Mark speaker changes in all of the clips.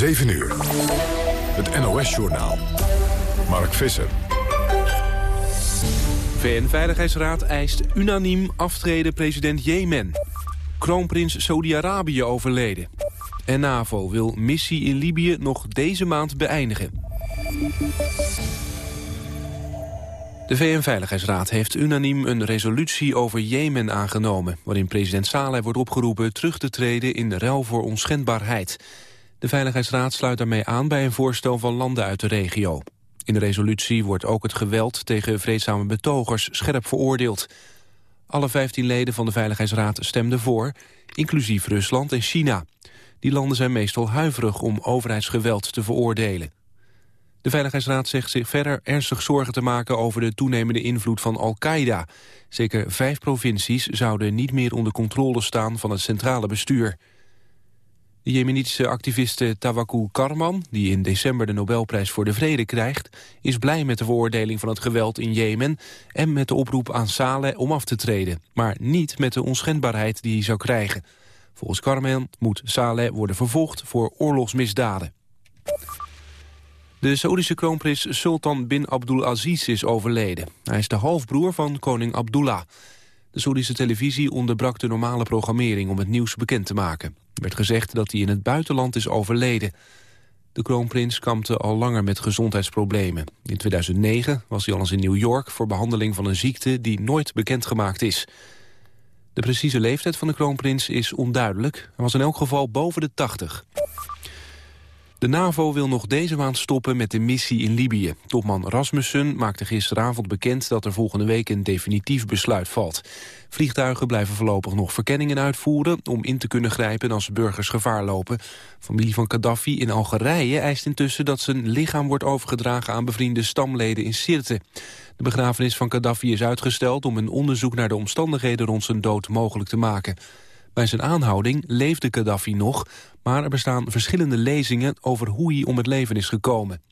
Speaker 1: 7 uur. Het NOS-journaal. Mark Visser.
Speaker 2: VN-veiligheidsraad eist unaniem aftreden president Jemen. Kroonprins Saudi-Arabië overleden. En NAVO wil missie in Libië nog deze maand beëindigen. De VN-veiligheidsraad heeft unaniem een resolutie over Jemen aangenomen... waarin president Saleh wordt opgeroepen terug te treden in ruil voor onschendbaarheid. De Veiligheidsraad sluit daarmee aan bij een voorstel van landen uit de regio. In de resolutie wordt ook het geweld tegen vreedzame betogers scherp veroordeeld. Alle 15 leden van de Veiligheidsraad stemden voor, inclusief Rusland en China. Die landen zijn meestal huiverig om overheidsgeweld te veroordelen. De Veiligheidsraad zegt zich verder ernstig zorgen te maken over de toenemende invloed van Al-Qaeda. Zeker vijf provincies zouden niet meer onder controle staan van het centrale bestuur. De jemenitische activiste Tawakkul Karman, die in december de Nobelprijs voor de Vrede krijgt, is blij met de veroordeling van het geweld in Jemen en met de oproep aan Saleh om af te treden, maar niet met de onschendbaarheid die hij zou krijgen. Volgens Karman moet Saleh worden vervolgd voor oorlogsmisdaden. De Saoedische kroonprins Sultan bin Abdulaziz is overleden. Hij is de halfbroer van koning Abdullah. De Saoedische televisie onderbrak de normale programmering om het nieuws bekend te maken. Er werd gezegd dat hij in het buitenland is overleden. De kroonprins kampte al langer met gezondheidsproblemen. In 2009 was hij al eens in New York voor behandeling van een ziekte die nooit bekendgemaakt is. De precieze leeftijd van de kroonprins is onduidelijk. Hij was in elk geval boven de 80. De NAVO wil nog deze maand stoppen met de missie in Libië. Topman Rasmussen maakte gisteravond bekend dat er volgende week een definitief besluit valt. Vliegtuigen blijven voorlopig nog verkenningen uitvoeren om in te kunnen grijpen als burgers gevaar lopen. Familie van Gaddafi in Algerije eist intussen dat zijn lichaam wordt overgedragen aan bevriende stamleden in Sirte. De begrafenis van Gaddafi is uitgesteld om een onderzoek naar de omstandigheden rond zijn dood mogelijk te maken. Bij zijn aanhouding leefde Gaddafi nog, maar er bestaan verschillende lezingen over hoe hij om het leven is gekomen.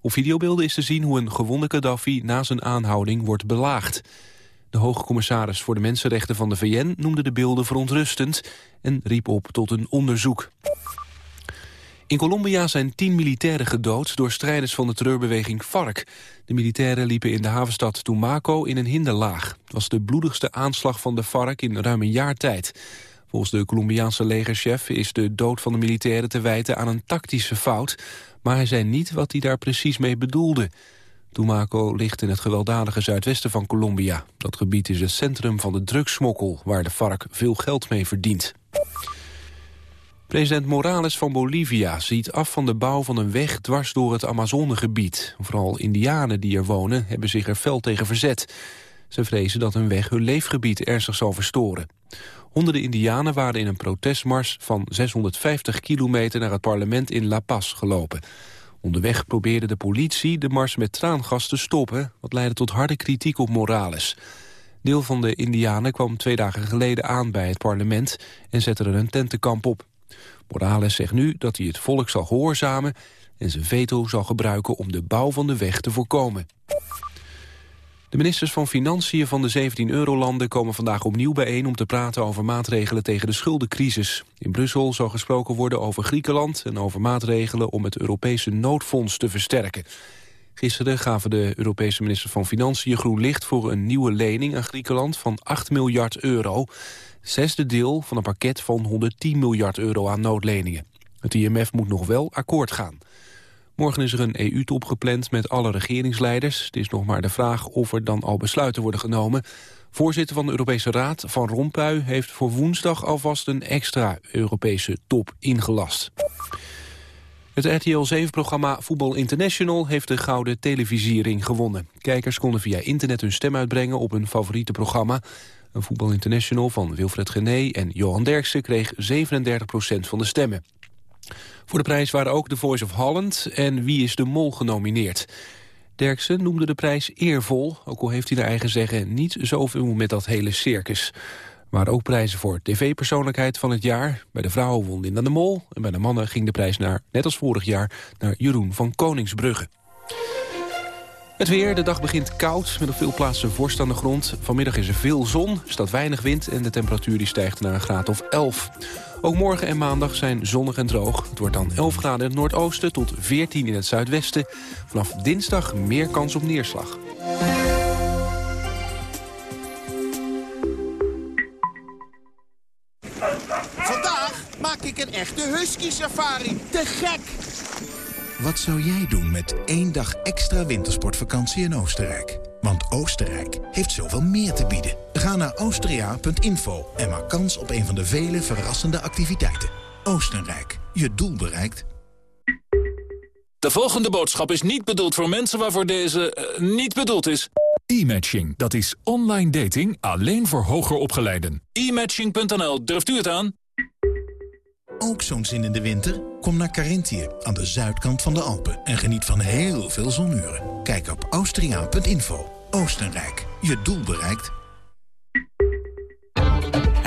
Speaker 2: Op videobeelden is te zien hoe een gewonde Gaddafi na zijn aanhouding wordt belaagd. De hoge commissaris voor de Mensenrechten van de VN noemde de beelden verontrustend en riep op tot een onderzoek. In Colombia zijn tien militairen gedood door strijders van de terreurbeweging FARC. De militairen liepen in de havenstad Tumaco in een hinderlaag. Het was de bloedigste aanslag van de FARC in ruim een jaar tijd. Volgens de Colombiaanse legerchef is de dood van de militairen te wijten aan een tactische fout, maar hij zei niet wat hij daar precies mee bedoelde. Tumaco ligt in het gewelddadige zuidwesten van Colombia. Dat gebied is het centrum van de drugssmokkel, waar de FARC veel geld mee verdient. President Morales van Bolivia ziet af van de bouw van een weg dwars door het Amazonegebied. Vooral indianen die er wonen hebben zich er fel tegen verzet. Ze vrezen dat een weg hun leefgebied ernstig zal verstoren. Honderden indianen waren in een protestmars van 650 kilometer naar het parlement in La Paz gelopen. Onderweg probeerde de politie de mars met traangas te stoppen... wat leidde tot harde kritiek op Morales. Deel van de indianen kwam twee dagen geleden aan bij het parlement... en zette er een tentenkamp op. Morales zegt nu dat hij het volk zal gehoorzamen... en zijn veto zal gebruiken om de bouw van de weg te voorkomen. De ministers van Financiën van de 17 eurolanden komen vandaag opnieuw bijeen om te praten over maatregelen tegen de schuldencrisis. In Brussel zal gesproken worden over Griekenland en over maatregelen om het Europese noodfonds te versterken. Gisteren gaven de Europese ministers van Financiën groen licht voor een nieuwe lening aan Griekenland van 8 miljard euro. Zesde deel van een pakket van 110 miljard euro aan noodleningen. Het IMF moet nog wel akkoord gaan. Morgen is er een EU-top gepland met alle regeringsleiders. Het is nog maar de vraag of er dan al besluiten worden genomen. Voorzitter van de Europese Raad, Van Rompuy, heeft voor woensdag alvast een extra Europese top ingelast. Het RTL 7-programma Voetbal International heeft de Gouden Televisiering gewonnen. Kijkers konden via internet hun stem uitbrengen op hun favoriete programma. Een Voetbal International van Wilfred Gené en Johan Derksen kreeg 37% van de stemmen. Voor de prijs waren ook The Voice of Holland en Wie is de Mol genomineerd. Derksen noemde de prijs eervol, ook al heeft hij naar eigen zeggen niet zoveel met dat hele circus. Waren ook prijzen voor tv-persoonlijkheid van het jaar. Bij de vrouwen won Linda de Mol en bij de mannen ging de prijs naar, net als vorig jaar, naar Jeroen van Koningsbrugge. Het weer, de dag begint koud, met op veel plaatsen vorst aan de grond. Vanmiddag is er veel zon, staat weinig wind en de temperatuur die stijgt naar een graad of 11. Ook morgen en maandag zijn zonnig en droog. Het wordt dan 11 graden in het noordoosten tot 14 in het zuidwesten. Vanaf dinsdag meer kans op neerslag.
Speaker 3: Vandaag maak ik een echte husky-safari. Te gek!
Speaker 4: Wat zou jij doen met één dag extra wintersportvakantie in Oostenrijk? Want Oostenrijk heeft zoveel meer te bieden. Ga naar austria.info en maak kans op een van de vele verrassende activiteiten. Oostenrijk, je doel bereikt.
Speaker 5: De volgende boodschap is niet bedoeld voor mensen waarvoor deze uh, niet bedoeld is.
Speaker 6: E-matching, dat is online dating alleen voor hoger opgeleiden.
Speaker 5: E-matching.nl, durft u het aan?
Speaker 4: Ook zo'n zin in de winter? Kom naar Carinthië, aan de zuidkant van de Alpen... en geniet van heel veel zonuren. Kijk op austriaan.info. Oostenrijk, je doel bereikt.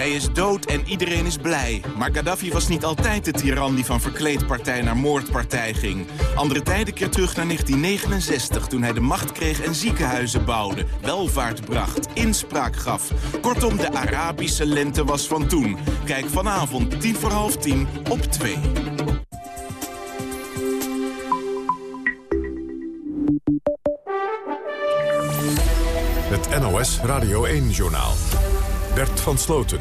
Speaker 7: Hij is dood en iedereen is blij. Maar Gaddafi was niet altijd de tiran die van verkleedpartij naar moordpartij ging. Andere tijden keer terug naar 1969, toen hij de macht kreeg en ziekenhuizen bouwde. Welvaart bracht, inspraak gaf. Kortom, de Arabische lente was van toen. Kijk vanavond, tien voor half tien, op 2.
Speaker 1: Het NOS Radio 1-journaal. Bert van Sloten.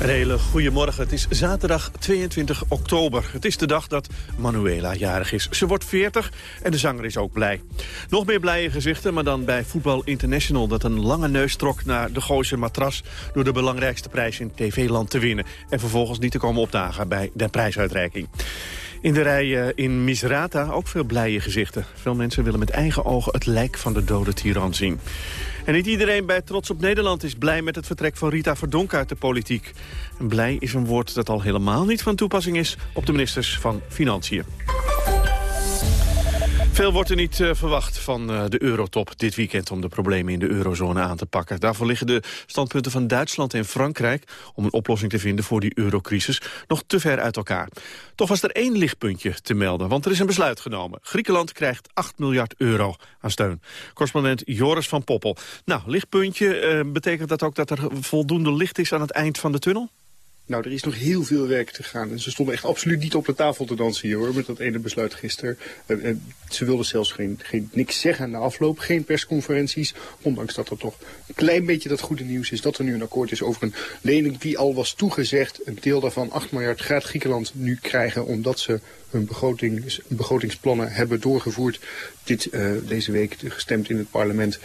Speaker 8: Een hele goede morgen. Het is zaterdag 22 oktober. Het is de dag dat Manuela jarig is. Ze wordt 40 en de zanger is ook blij. Nog meer blije gezichten, maar dan bij Voetbal International... dat een lange neus trok naar de Gooise matras... door de belangrijkste prijs in TV-land te winnen... en vervolgens niet te komen opdagen bij de prijsuitreiking. In de rij eh, in Misrata ook veel blije gezichten. Veel mensen willen met eigen ogen het lijk van de dode tiran zien. En niet iedereen bij Trots op Nederland is blij met het vertrek van Rita Verdonk uit de politiek. En blij is een woord dat al helemaal niet van toepassing is op de ministers van Financiën. Veel wordt er niet uh, verwacht van uh, de eurotop dit weekend... om de problemen in de eurozone aan te pakken. Daarvoor liggen de standpunten van Duitsland en Frankrijk... om een oplossing te vinden voor die eurocrisis nog te ver uit elkaar. Toch was er één lichtpuntje te melden, want er is een besluit genomen. Griekenland krijgt 8 miljard euro aan steun. Correspondent Joris van Poppel. Nou, lichtpuntje, uh, betekent dat ook dat er voldoende licht is aan het eind van de tunnel?
Speaker 9: Nou, er is nog heel veel werk te gaan. En ze stonden echt absoluut niet op de tafel te dansen hier hoor, met dat ene besluit gisteren. Ze wilden zelfs geen, geen, niks zeggen na afloop, geen persconferenties. Ondanks dat er toch een klein beetje dat goede nieuws is dat er nu een akkoord is over een lening die al was toegezegd. Een deel daarvan, 8 miljard, gaat Griekenland nu krijgen omdat ze hun begrotings, begrotingsplannen hebben doorgevoerd. Dit uh, deze week gestemd in het parlement.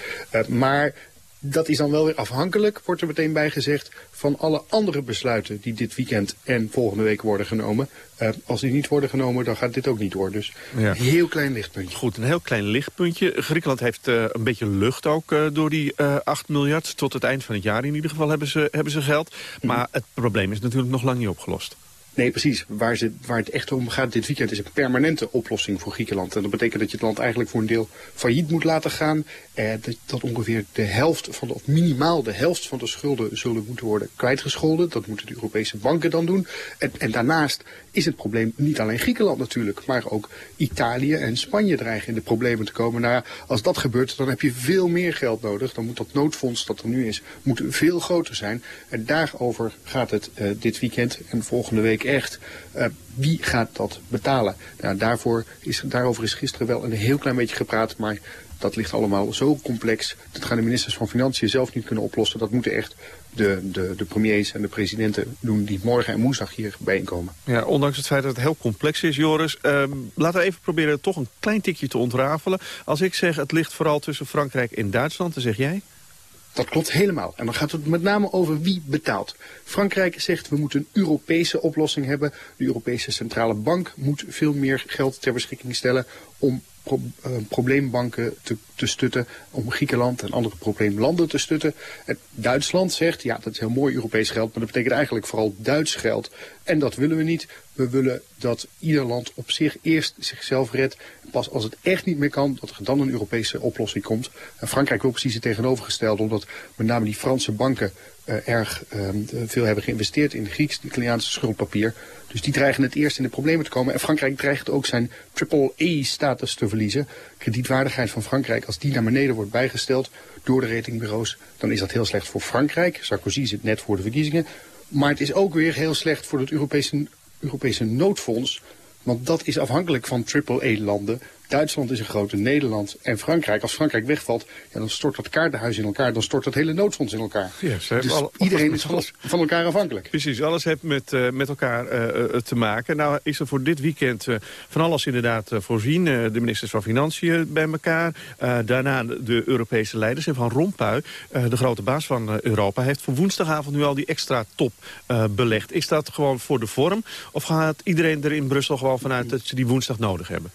Speaker 9: maar dat is dan wel weer afhankelijk, wordt er meteen bij gezegd, van alle andere besluiten die dit weekend en volgende week worden genomen. Uh, als die niet worden genomen, dan gaat dit ook niet door. Dus ja. een heel klein lichtpuntje.
Speaker 8: Goed, een heel klein lichtpuntje. Griekenland heeft uh, een beetje lucht ook uh, door die 8 miljard. Tot het eind van het jaar in ieder geval hebben ze, hebben ze geld. Maar mm. het probleem is natuurlijk nog lang niet opgelost.
Speaker 9: Nee, precies. Waar, waar het echt om gaat dit weekend is een permanente oplossing voor Griekenland. En dat betekent dat je het land eigenlijk voor een deel failliet moet laten gaan. Eh, dat, dat ongeveer de helft van de, of minimaal de helft van de schulden zullen moeten worden kwijtgescholden. Dat moeten de Europese banken dan doen. En, en daarnaast is het probleem niet alleen Griekenland natuurlijk, maar ook Italië en Spanje dreigen in de problemen te komen. Nou als dat gebeurt, dan heb je veel meer geld nodig. Dan moet dat noodfonds dat er nu is, moet veel groter zijn. En daarover gaat het uh, dit weekend en volgende week echt. Uh, wie gaat dat betalen? Nou, daarvoor is, daarover is gisteren wel een heel klein beetje gepraat, maar dat ligt allemaal zo complex. Dat gaan de ministers van Financiën zelf niet kunnen oplossen. Dat moeten echt de, de, de premiers en de presidenten doen die morgen en woensdag hier bijeenkomen.
Speaker 8: Ja, ondanks het feit dat het heel complex is, Joris. Um, laten we even proberen toch een klein tikje te ontrafelen. Als ik zeg het ligt vooral tussen Frankrijk en Duitsland, dan zeg jij?
Speaker 9: Dat klopt helemaal. En dan gaat het met name over wie betaalt. Frankrijk zegt we moeten een Europese oplossing hebben. De Europese Centrale Bank moet veel meer geld ter beschikking stellen om pro uh, probleembanken te, te stutten, om Griekenland en andere probleemlanden te stutten. En Duitsland zegt, ja dat is heel mooi Europees geld, maar dat betekent eigenlijk vooral Duits geld. En dat willen we niet. We willen dat ieder land op zich eerst zichzelf redt. Pas als het echt niet meer kan, dat er dan een Europese oplossing komt. En Frankrijk wil precies het tegenovergestelde, omdat met name die Franse banken uh, erg uh, veel hebben geïnvesteerd in Grieks-Italiaanse schuldpapier. Dus die dreigen het eerst in de problemen te komen. En Frankrijk dreigt ook zijn triple-E-status te verliezen. Kredietwaardigheid van Frankrijk, als die naar beneden wordt bijgesteld door de ratingbureaus, dan is dat heel slecht voor Frankrijk. Sarkozy zit net voor de verkiezingen. Maar het is ook weer heel slecht voor het Europese, Europese noodfonds. Want dat is afhankelijk van triple-E-landen. Duitsland is een grote Nederland en Frankrijk. Als Frankrijk wegvalt, ja, dan stort dat kaartenhuis in elkaar. Dan stort dat hele noodfonds in elkaar.
Speaker 8: Yes,
Speaker 9: dus
Speaker 8: alle,
Speaker 9: iedereen is van, van, elkaar afhankelijk.
Speaker 8: Precies, alles heeft met, uh, met elkaar uh, te maken. Nou is er voor dit weekend uh, van alles inderdaad voorzien. de ministers van Financiën bij elkaar. daarna de Europese leiders. En Van Rompuy, de grote baas van Europa... heeft voor woensdagavond nu al die extra top belegd. Is dat gewoon voor de vorm? Of gaat iedereen er in Brussel gewoon vanuit dat ze die woensdag nodig hebben?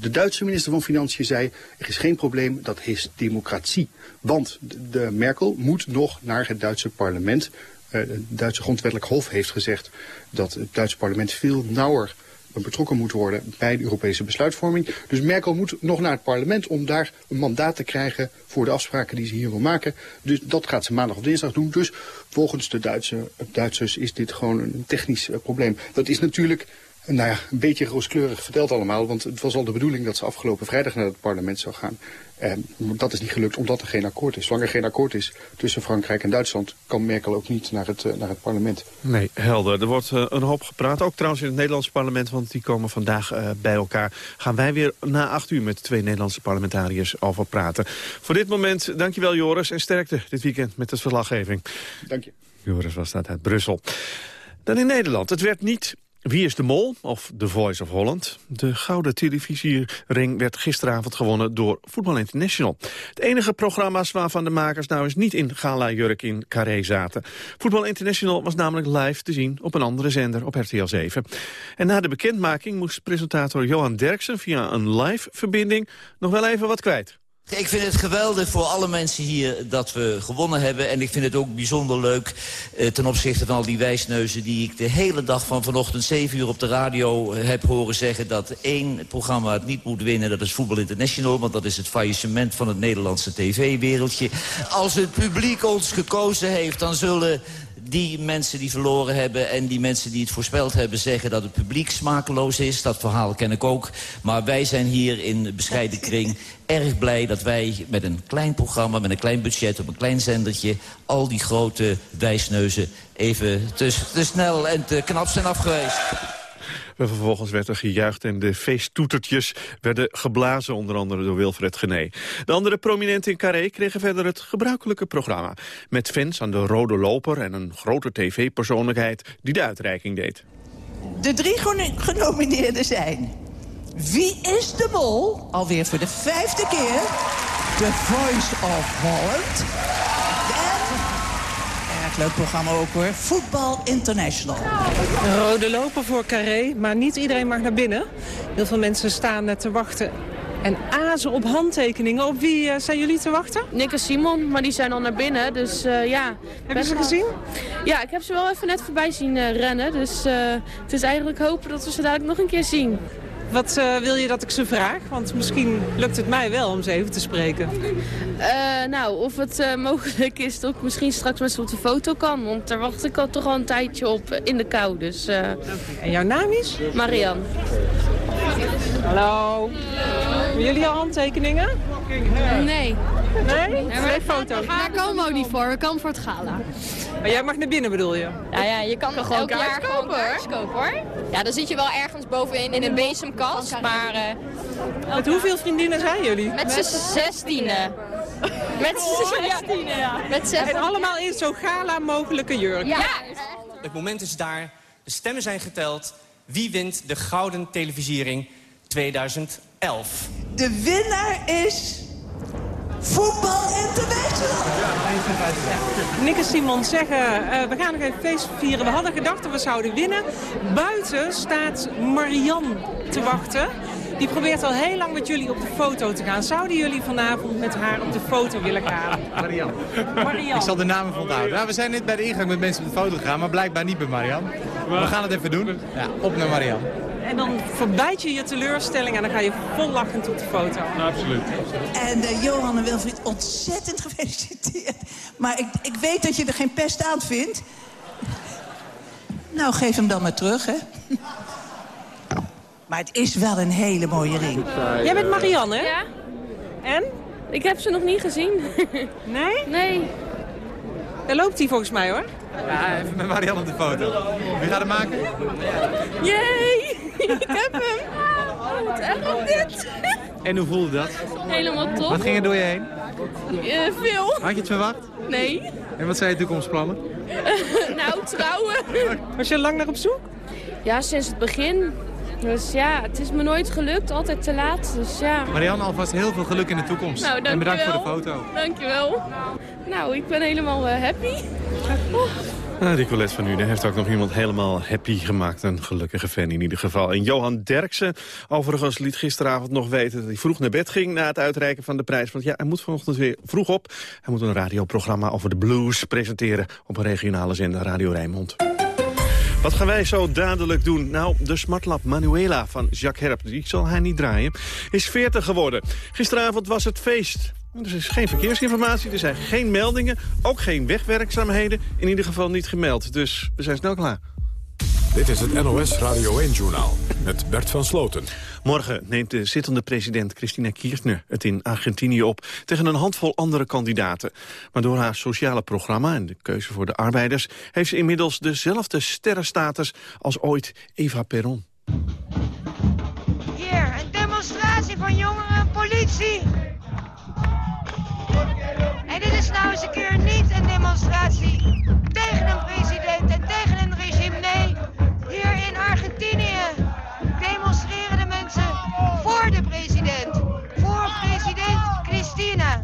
Speaker 9: De Duitse minister van Financiën zei, er is geen probleem, dat is democratie. Want de Merkel moet nog naar het Duitse parlement. Uh, het Duitse grondwettelijk hof heeft gezegd dat het Duitse parlement veel nauwer betrokken moet worden bij de Europese besluitvorming. Dus Merkel moet nog naar het parlement om daar een mandaat te krijgen voor de afspraken die ze hier wil maken. Dus dat gaat ze maandag of dinsdag doen. Dus volgens de Duitse, Duitsers is dit gewoon een technisch uh, probleem. Dat is natuurlijk nou ja, een beetje rooskleurig verteld allemaal. Want het was al de bedoeling dat ze afgelopen vrijdag naar het parlement zou gaan. En dat is niet gelukt omdat er geen akkoord is. Zolang er geen akkoord is tussen Frankrijk en Duitsland... kan Merkel ook niet naar het, uh, naar het parlement.
Speaker 8: Nee, helder. Er wordt uh, een hoop gepraat. Ook trouwens in het Nederlandse parlement, want die komen vandaag uh, bij elkaar. Gaan wij weer na acht uur met twee Nederlandse parlementariërs over praten. Voor dit moment, dankjewel Joris. En sterkte dit weekend met de verslaggeving.
Speaker 9: Dank je.
Speaker 8: Joris was dat uit Brussel. Dan in Nederland. Het werd niet wie is de Mol, of The Voice of Holland? De gouden televisiering werd gisteravond gewonnen door Voetbal International. Het enige programma's waarvan de makers nou eens niet in gala-jurk in Carré zaten. Voetbal International was namelijk live te zien op een andere zender op RTL 7. En na de bekendmaking moest presentator Johan Derksen via een live-verbinding nog wel even wat kwijt.
Speaker 10: Ik vind het geweldig voor alle mensen hier dat we gewonnen hebben. En ik vind het ook bijzonder leuk eh, ten opzichte van al die wijsneuzen... die ik de hele dag van vanochtend 7 uur op de radio eh, heb horen zeggen... dat één programma het niet moet winnen, dat is Voetbal International. Want dat is het faillissement van het Nederlandse tv-wereldje. Als het publiek ons gekozen heeft, dan zullen die mensen die verloren hebben en die mensen die het voorspeld hebben... zeggen dat het publiek smakeloos is. Dat verhaal ken ik ook. Maar wij zijn hier in bescheiden kring erg blij dat wij met een klein programma... met een klein budget op een klein zendertje... al die grote wijsneuzen even te, te snel en te knap zijn afgewezen.
Speaker 8: Vervolgens werd er gejuicht en de feesttoetertjes werden geblazen, onder andere door Wilfred Gené. De andere prominenten in Carré kregen verder het gebruikelijke programma. Met fans aan de rode loper en een grote tv-persoonlijkheid die de uitreiking deed.
Speaker 11: De drie genomineerden zijn... Wie is de mol? Alweer voor de vijfde keer. The Voice of Holland leuk programma ook hoor. Voetbal International.
Speaker 12: Een rode loper voor Carré, maar niet iedereen mag naar binnen. Heel veel mensen staan te wachten en azen op handtekeningen. Op wie uh, zijn jullie te wachten?
Speaker 13: Nick en Simon, maar die zijn al naar binnen. Dus uh, ja.
Speaker 12: Heb je ze gezien?
Speaker 13: Ja, ik heb ze wel even net voorbij zien uh, rennen. Dus het is eigenlijk hopen dat we ze dadelijk nog een keer zien.
Speaker 12: Wat uh, wil je dat ik ze vraag? Want misschien lukt het mij wel om ze even te spreken.
Speaker 13: Uh, nou, of het uh, mogelijk is dat ik misschien straks met ze op de foto kan. Want daar wacht ik al toch al een tijdje op in de kou. Dus, okay.
Speaker 12: En jouw naam is?
Speaker 13: Marian.
Speaker 12: Hallo. Hebben jullie al handtekeningen?
Speaker 13: Nee.
Speaker 12: Nee? nee maar foto's.
Speaker 13: Daar komen we ook niet voor. We komen voor het gala.
Speaker 12: Maar jij mag naar binnen bedoel je?
Speaker 13: Ja, ja je kan, gewoon elk jaar kopen, gewoon kopen hoor. Ja, dan zit je wel ergens bovenin in een bezemkast. Maar, uh,
Speaker 12: Met hoeveel vriendinnen zijn jullie?
Speaker 13: Met z'n zestienen. Met zestienen, ja. Met zestienen.
Speaker 12: En allemaal in zo'n gala mogelijke jurk.
Speaker 13: Ja.
Speaker 14: Het moment is daar. De stemmen zijn geteld. Wie wint de Gouden Televisiering 2011?
Speaker 11: De winnaar is... Voetbal International!
Speaker 12: Nick en Simon zeggen, uh, we gaan nog even feest vieren. We hadden gedacht dat we zouden winnen. Buiten staat Marianne te wachten. Die probeert al heel lang met jullie op de foto te gaan. Zouden jullie vanavond met haar op de foto willen gaan?
Speaker 15: Marianne.
Speaker 12: Marianne.
Speaker 15: Ik zal de naam even onthouden. Nou, we zijn net bij de ingang met mensen op de foto gegaan, maar blijkbaar niet bij Marianne. We gaan het even doen. Ja, op naar Marianne.
Speaker 12: En dan verbijt je je teleurstelling en dan ga je vol lachend op de foto.
Speaker 8: Absoluut.
Speaker 11: En uh, Johan en Wilfried, ontzettend gefeliciteerd. Maar ik, ik weet dat je er geen pest aan vindt. Nou, geef hem dan maar terug, hè. Maar het is wel een hele mooie ring.
Speaker 12: Jij bent Marianne, hè?
Speaker 13: Ja.
Speaker 12: En?
Speaker 13: Ik heb ze nog niet gezien.
Speaker 12: Nee?
Speaker 13: Nee.
Speaker 12: Daar loopt hij volgens mij, hoor.
Speaker 15: Ja, even met Marianne op de foto. Wie gaat hem maken?
Speaker 13: Jee, ik heb hem. Wat erg dit.
Speaker 15: En hoe voelde dat?
Speaker 13: Helemaal top.
Speaker 15: Wat ging er door je heen?
Speaker 13: Eh, veel.
Speaker 15: Had je het verwacht?
Speaker 13: Nee.
Speaker 15: En wat zijn je toekomstplannen?
Speaker 13: nou, trouwen.
Speaker 12: Was je lang naar op zoek?
Speaker 13: Ja, sinds het begin. Dus ja, het is me nooit gelukt, altijd te laat. Dus ja.
Speaker 15: Marianne, alvast heel veel geluk in de toekomst.
Speaker 13: Nou,
Speaker 15: en bedankt voor de foto.
Speaker 13: Dankjewel. Nou, ik ben helemaal eh, happy. Oh.
Speaker 8: Nou, die Colette van Uden heeft ook nog iemand helemaal happy gemaakt. Een gelukkige fan in ieder geval. En Johan Derksen overigens liet gisteravond nog weten... dat hij vroeg naar bed ging na het uitreiken van de prijs. Want ja, hij moet vanochtend weer vroeg op. Hij moet een radioprogramma over de blues presenteren... op een regionale zender Radio Rijnmond. Wat gaan wij zo dadelijk doen? Nou, de smartlap Manuela van Jacques Herp, die zal hij niet draaien, is 40 geworden. Gisteravond was het feest. Er is geen verkeersinformatie, er zijn geen meldingen, ook geen wegwerkzaamheden. In ieder geval niet gemeld, dus we zijn snel klaar.
Speaker 1: Dit is het NOS Radio 1-journaal met Bert van Sloten.
Speaker 8: Morgen neemt de zittende president Christina Kirchner het in Argentinië op... tegen een handvol andere kandidaten. Maar door haar sociale programma en de keuze voor de arbeiders... heeft ze inmiddels dezelfde sterrenstatus als ooit Eva Perón.
Speaker 16: Hier, een demonstratie van jongeren en politie. Is nou eens een keer niet een demonstratie tegen een president en tegen een regime. Nee, hier in Argentinië demonstreren de mensen voor de president. Voor president Cristina.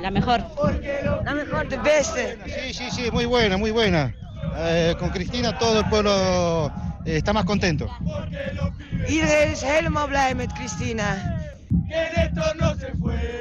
Speaker 17: La mejor.
Speaker 16: La mejor, de beste.
Speaker 18: Sí, sí, sí, muy buena, muy buena. Eh, con Cristina todo el pueblo eh, está más contento.
Speaker 16: Iedereen is helemaal blij met Cristina.
Speaker 17: Ah,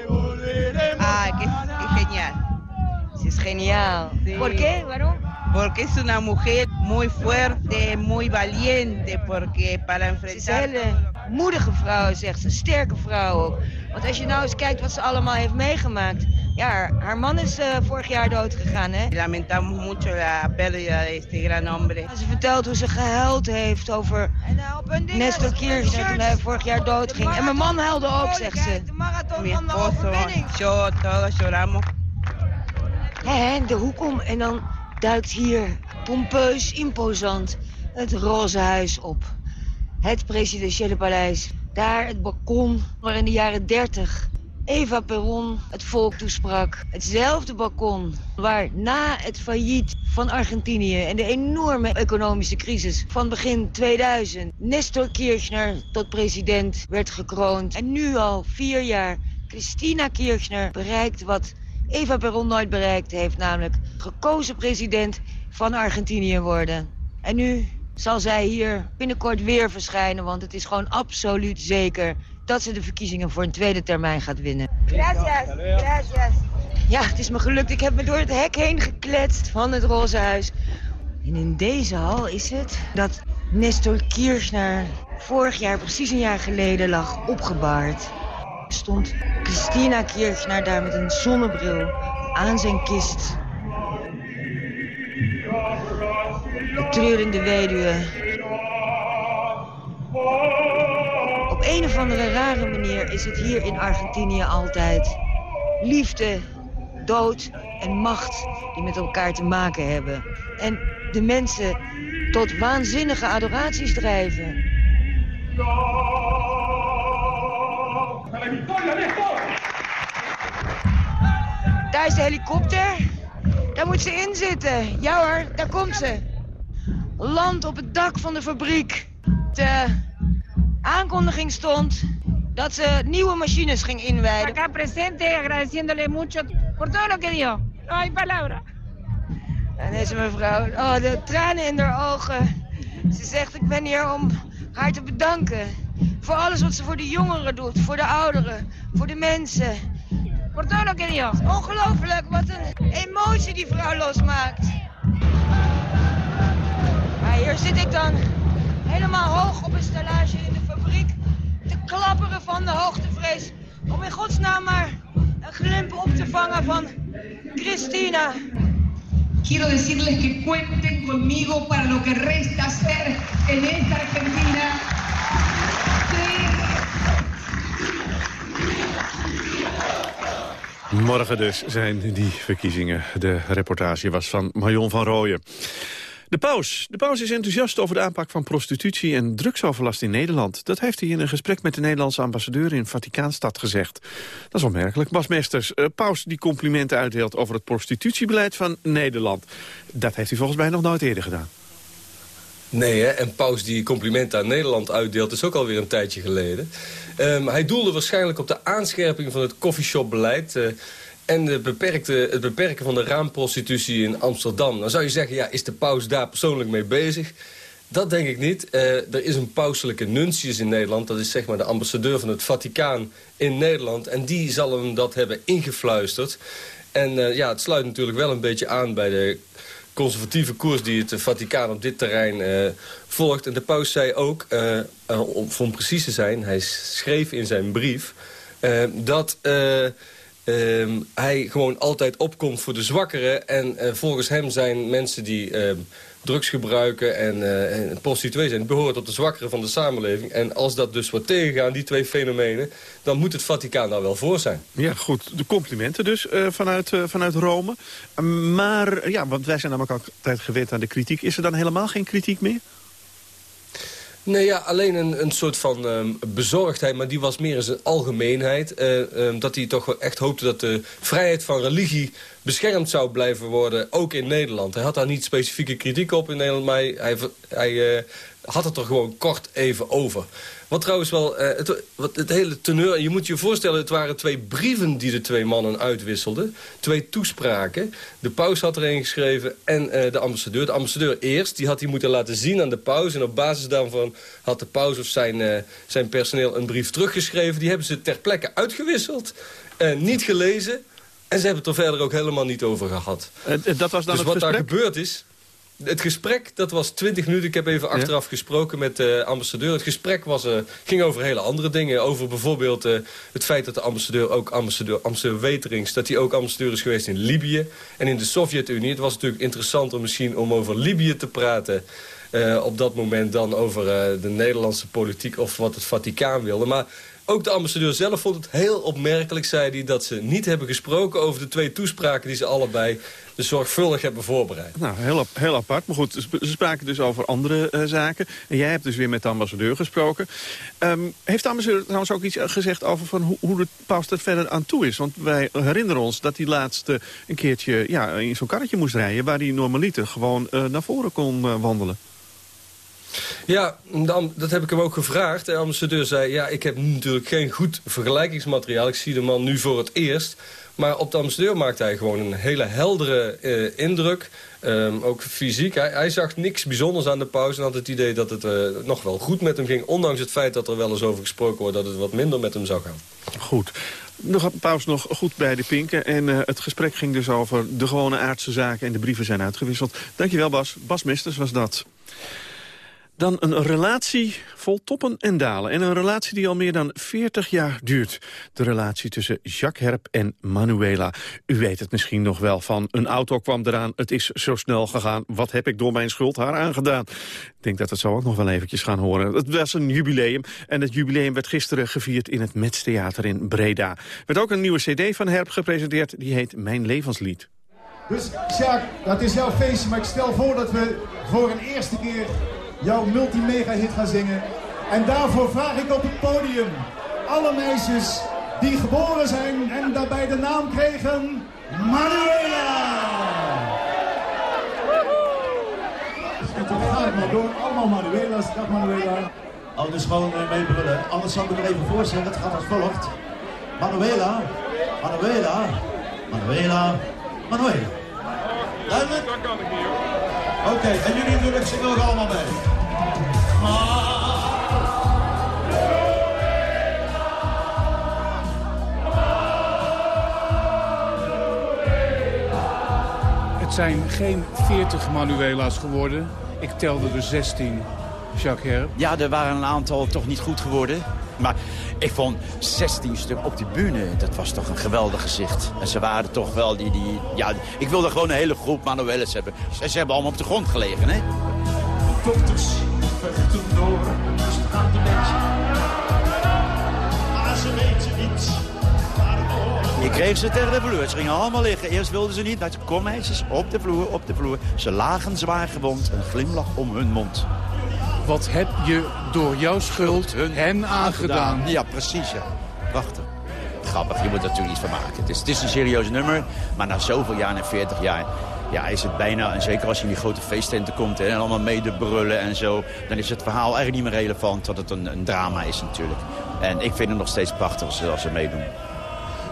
Speaker 17: genial.
Speaker 16: Sí. ¿Por qué? Waarom?
Speaker 17: Porque es una mujer muy fuerte, muy valiente, porque para enfrentar...
Speaker 16: een moedige vrouw, zegt ze. Sterke vrouw ook. Want als je nou eens kijkt wat ze allemaal heeft meegemaakt. Ja, haar, man is eh, vorig jaar dood gegaan, hè?
Speaker 17: Lamentamos mucho la pérdida de este gran hombre.
Speaker 16: Ze vertelt hoe ze gehuild heeft over Nestor Kirchner toen hij vorig jaar dood ging. En mijn man huilde ook, zegt ze.
Speaker 17: Mi esposo, yo, todos lloramos.
Speaker 16: Hè, de hoek om en dan duikt hier pompeus, imposant het Roze Huis op. Het presidentiële paleis. Daar het balkon waar in de jaren 30 Eva Perón het volk toesprak. Hetzelfde balkon waar na het failliet van Argentinië en de enorme economische crisis van begin 2000 Nestor Kirchner tot president werd gekroond. En nu al vier jaar Christina Kirchner bereikt wat Eva Perón nooit bereikt heeft, namelijk gekozen president van Argentinië worden. En nu zal zij hier binnenkort weer verschijnen, want het is gewoon absoluut zeker dat ze de verkiezingen voor een tweede termijn gaat winnen. Gracias, gracias. Ja, het is me gelukt. Ik heb me door het hek heen gekletst van het Roze Huis. En in deze hal is het dat Nestor Kirchner vorig jaar, precies een jaar geleden, lag opgebaard. Stond Christina Kirchner daar met een zonnebril aan zijn kist. De treurende weduwe. Op een of andere rare manier is het hier in Argentinië altijd liefde, dood en macht die met elkaar te maken hebben. En de mensen tot waanzinnige adoraties drijven. Daar is de helikopter. Daar moet ze in zitten. Ja hoor, daar komt ze. Land op het dak van de fabriek. De aankondiging stond dat ze nieuwe machines ging inwijden.
Speaker 19: Acá presente agradeciéndole mucho por todo lo que dio. No hay palabra.
Speaker 16: En deze mevrouw, oh, de tranen in haar ogen. Ze zegt, ik ben hier om haar te bedanken. Voor alles wat ze voor de jongeren doet, voor de ouderen, voor de mensen.
Speaker 19: Por todo lo que dio.
Speaker 16: Ongelooflijk, wat een emotie die vrouw losmaakt. Maar hier zit ik dan helemaal hoog op een stallage in de fabriek te klapperen van de hoogtevrees. Om in godsnaam maar een glimp op te vangen van Christina.
Speaker 20: Quiero decirles que cuenten conmigo para lo que resta hacer en esta Argentina.
Speaker 8: Morgen dus zijn die verkiezingen. De reportage was van Marion van Rooyen. De paus. De paus is enthousiast over de aanpak van prostitutie en drugsoverlast in Nederland. Dat heeft hij in een gesprek met de Nederlandse ambassadeur in Vaticaanstad gezegd. Dat is opmerkelijk. Bas Mesters, uh, paus die complimenten uitdeelt over het prostitutiebeleid van Nederland. Dat heeft hij volgens mij nog nooit eerder gedaan.
Speaker 21: Nee, hè? en Paus die complimenten aan Nederland uitdeelt... is ook alweer een tijdje geleden. Um, hij doelde waarschijnlijk op de aanscherping van het coffeeshopbeleid... Uh, en de beperkte, het beperken van de raamprostitutie in Amsterdam. Dan zou je zeggen, ja, is de paus daar persoonlijk mee bezig? Dat denk ik niet. Uh, er is een pauselijke nuntius in Nederland. Dat is zeg maar de ambassadeur van het Vaticaan in Nederland. En die zal hem dat hebben ingefluisterd. En uh, ja, het sluit natuurlijk wel een beetje aan bij de conservatieve koers die het Vaticaan op dit terrein uh, volgt. En de paus zei ook, uh, om, om precies te zijn, hij schreef in zijn brief... Dat hij gewoon altijd opkomt voor de zwakkeren. En volgens hem zijn mensen die drugs gebruiken en, uh, en prostituee zijn... behoren tot de zwakkeren van de samenleving. En als dat dus wordt tegengaan, die twee fenomenen... dan moet het Vaticaan daar wel voor zijn.
Speaker 8: Ja, goed. De complimenten dus uh, vanuit, uh, vanuit Rome. maar, ja, want wij zijn namelijk altijd gewend aan de kritiek. Is er dan helemaal geen kritiek meer?
Speaker 21: Nee, ja, alleen een, een soort van um, bezorgdheid, maar die was meer in zijn algemeenheid. Uh, um, dat hij toch echt hoopte dat de vrijheid van religie beschermd zou blijven worden, ook in Nederland. Hij had daar niet specifieke kritiek op in Nederland, maar hij, hij uh, had het er gewoon kort even over. Wat trouwens wel, uh, het, wat, het hele teneur... Je moet je voorstellen, het waren twee brieven die de twee mannen uitwisselden. Twee toespraken. De paus had er een geschreven en uh, de ambassadeur. De ambassadeur eerst, die had hij moeten laten zien aan de paus. En op basis daarvan had de paus of zijn, uh, zijn personeel een brief teruggeschreven. Die hebben ze ter plekke uitgewisseld. niet gelezen. En ze hebben het er verder ook helemaal niet over gehad.
Speaker 8: dat was dan
Speaker 21: dus
Speaker 8: het
Speaker 21: wat
Speaker 8: gesprek?
Speaker 21: daar gebeurd is... Het gesprek, dat was 20 minuten. Ik heb even achteraf ja. gesproken met de ambassadeur. Het gesprek was, uh, ging over hele andere dingen. Over bijvoorbeeld uh, het feit dat de ambassadeur ook ambassadeur, ambassadeur Weterings... dat hij ook ambassadeur is geweest in Libië en in de Sovjet-Unie. Het was natuurlijk interessanter misschien om over Libië te praten... Uh, op dat moment dan over de Nederlandse politiek of wat het Vaticaan wilde. Maar ook de ambassadeur zelf vond het heel opmerkelijk, zei hij... dat ze niet hebben gesproken over de twee toespraken die ze allebei dus zorgvuldig hebben voorbereid.
Speaker 8: Nou, heel, heel apart. Maar goed, ze spraken dus over andere uh, zaken. En jij hebt dus weer met de ambassadeur gesproken. Um, heeft de ambassadeur trouwens ook iets gezegd over van hoe, hoe de paus er verder aan toe is? Want wij herinneren ons dat hij laatst een keertje ja, in zo'n karretje moest rijden... waar hij normaliter gewoon uh, naar voren kon wandelen.
Speaker 21: Ja, dat heb ik hem ook gevraagd. De ambassadeur zei, ja, ik heb natuurlijk geen goed vergelijkingsmateriaal. Ik zie de man nu voor het eerst. Maar op de ambassadeur maakte hij gewoon een hele heldere uh, indruk. Um, ook fysiek. Hij, hij, zag niks bijzonders aan de pauze en had het idee dat het uh, nog wel goed met hem ging. Ondanks het feit dat er wel eens over gesproken wordt dat het wat minder met hem zou gaan.
Speaker 8: Goed. Nog had Paus nog goed bij de pinken. En uh, het gesprek ging dus over de gewone aardse zaken. En de brieven zijn uitgewisseld. Dankjewel Bas. Bas Mesters was dat. Dan een relatie vol toppen en dalen. En een relatie die al meer dan 40 jaar duurt. De relatie tussen Jacques Herp en Manuela. U weet het misschien nog wel van. Een auto kwam eraan, het is zo snel gegaan. Wat heb ik door mijn schuld haar aangedaan? Ik denk dat we het zo ook nog wel eventjes gaan horen. Het was een jubileum. En het jubileum werd gisteren gevierd in het Metstheater in Breda. Er werd ook een nieuwe cd van Herp gepresenteerd. Die heet Mijn Levenslied.
Speaker 22: Dus Jacques, dat is jouw feestje. Maar ik stel voor dat we voor een eerste keer jouw multi-mega-hit gaan zingen. En daarvoor vraag ik op het podium alle meisjes die geboren zijn en daarbij de naam kregen Manuela. Het gaat maar door, allemaal Manuela's. Dag Manuela.
Speaker 23: Oh, dus gewoon uh, mee brullen. Anders zal ik er even voorstellen. Het gaat als volgt. Manuela, Manuela, Manuela, Manuela. Duidelijk? Oké, okay, en jullie natuurlijk zingen ook allemaal mee.
Speaker 24: Het zijn geen 40 Manuela's geworden. Ik telde er 16. Jacques Herp.
Speaker 25: Ja, er waren een aantal toch niet goed geworden. Maar ik vond 16 stuk op die bühne, dat was toch een geweldig gezicht. En ze waren toch wel die... die ja, ik wilde gewoon een hele groep Manuela's hebben. Ze, ze hebben allemaal op de grond gelegen, hè?
Speaker 22: Dokters vechten door beetje. Maar ze weten niet.
Speaker 25: Ik kregen ze tegen de vloer. Ze gingen allemaal liggen. Eerst wilden ze niet. Nou, kom meisjes, op de vloer, op de vloer. Ze lagen zwaar gewond, een glimlach om hun mond.
Speaker 24: Wat heb je door jouw schuld hen aangedaan?
Speaker 25: Ja, precies. Ja. Prachtig. Grappig, je moet er natuurlijk iets van maken. Het is, het is een serieus nummer, maar na zoveel jaar, na 40 jaar... Ja, is het bijna, en zeker als je in die grote feesttenten komt... Hè, en allemaal mede brullen en zo... dan is het verhaal eigenlijk niet meer relevant... dat het een, een drama is natuurlijk. En ik vind het nog steeds prachtig als, als ze meedoen.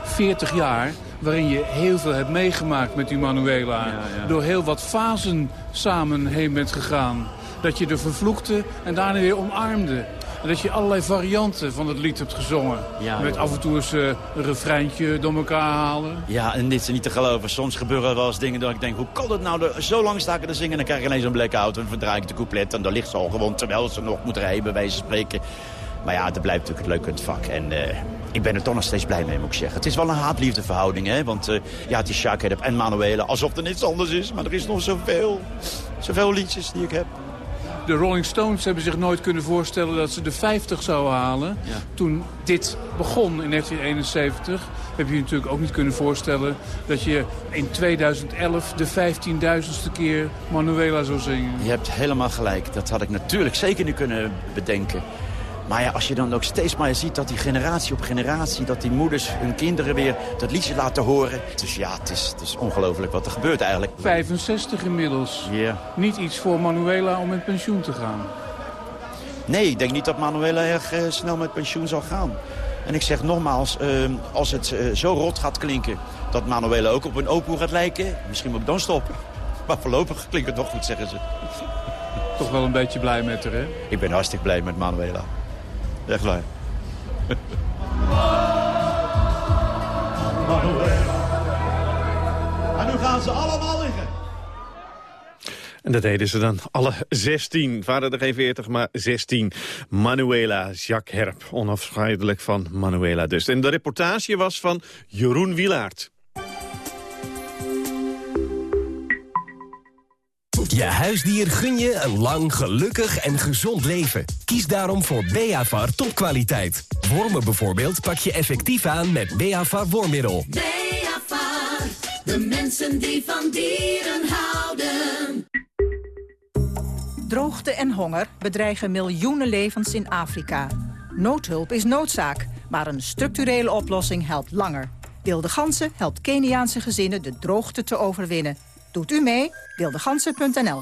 Speaker 24: 40 jaar waarin je heel veel hebt meegemaakt met die Manuela. Door heel wat fasen samen heen bent gegaan. Dat je de vervloekte en daarna weer omarmde. En dat je allerlei varianten van het lied hebt gezongen.
Speaker 25: Ja,
Speaker 24: met af en toe eens eh, een refreintje door elkaar halen.
Speaker 25: Ja, en dit is niet te geloven. Soms gebeuren er wel eens dingen dat ik denk... hoe kan het nou? De- Zo lang sta ik te zingen en dan krijg ik ineens een blackout... en verdraai ik de couplet en dan ligt ze al gewoon... terwijl ze nog moet rijden, bij wijze van spreken. Maar ja, dat blijft natuurlijk het leuke in het vak. En eh, ik ben er toch nog steeds blij mee, moet ik zeggen. Het is wel een haat-liefde verhouding, hè. Want eh, ja, het is Herp en Manuela. Alsof er niets anders is. Maar er is nog zoveel. Zoveel liedjes die ik heb.
Speaker 24: De Rolling Stones hebben zich nooit kunnen voorstellen dat ze de 50 zouden halen. Toen dit begon in 1971 heb je je natuurlijk ook niet kunnen voorstellen... dat je in 2011 de 15.000ste keer Manuela zou zingen.
Speaker 25: Je hebt helemaal gelijk. Dat had ik natuurlijk zeker niet kunnen bedenken. Maar ja, als je dan ook steeds maar ziet dat die generatie op generatie... dat die moeders hun kinderen weer dat liedje laten horen. Dus ja, het is, het is ongelooflijk wat er gebeurt eigenlijk.
Speaker 24: 65 inmiddels.
Speaker 25: Ja.
Speaker 24: Niet iets voor Manuela om met pensioen te gaan.
Speaker 25: Nee, ik denk niet dat Manuela erg eh, snel met pensioen zal gaan. En ik zeg nogmaals, eh, als het eh, zo rot gaat klinken... dat Manuela ook op een opoe gaat lijken... misschien moet ik dan stoppen. Maar voorlopig klinkt het nog goed, zeggen ze.
Speaker 24: Toch wel een beetje blij met haar, hè?
Speaker 25: Ik ben hartstikke blij met Manuela. Echt waar.
Speaker 26: En nu gaan ze allemaal liggen.
Speaker 8: En dat deden ze dan alle 16. Waren er geen 40, maar 16. Manuela Jacques Herp. Onafscheidelijk van Manuela dus. En de reportage was van Jeroen Wilaert.
Speaker 27: Je huisdier gun je een lang, gelukkig en gezond leven. Kies daarom voor Beavar topkwaliteit. Wormen bijvoorbeeld pak je effectief aan met Beavar wormmiddel.
Speaker 28: Beavar, de mensen die van dieren houden.
Speaker 29: Droogte en honger bedreigen miljoenen levens in Afrika. Noodhulp is noodzaak, maar een structurele oplossing helpt langer. Wilde Gansen helpt Keniaanse gezinnen de droogte te overwinnen. Doet u mee? Wildegansen.nl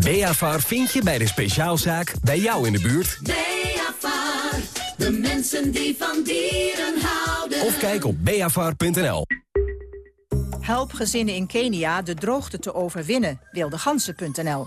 Speaker 27: Beavar vind je bij de speciaalzaak bij jou in de buurt.
Speaker 28: Beavar, de mensen die van dieren houden.
Speaker 27: Of kijk op beavar.nl.
Speaker 29: Help gezinnen in Kenia de droogte te overwinnen. Wildegansen.nl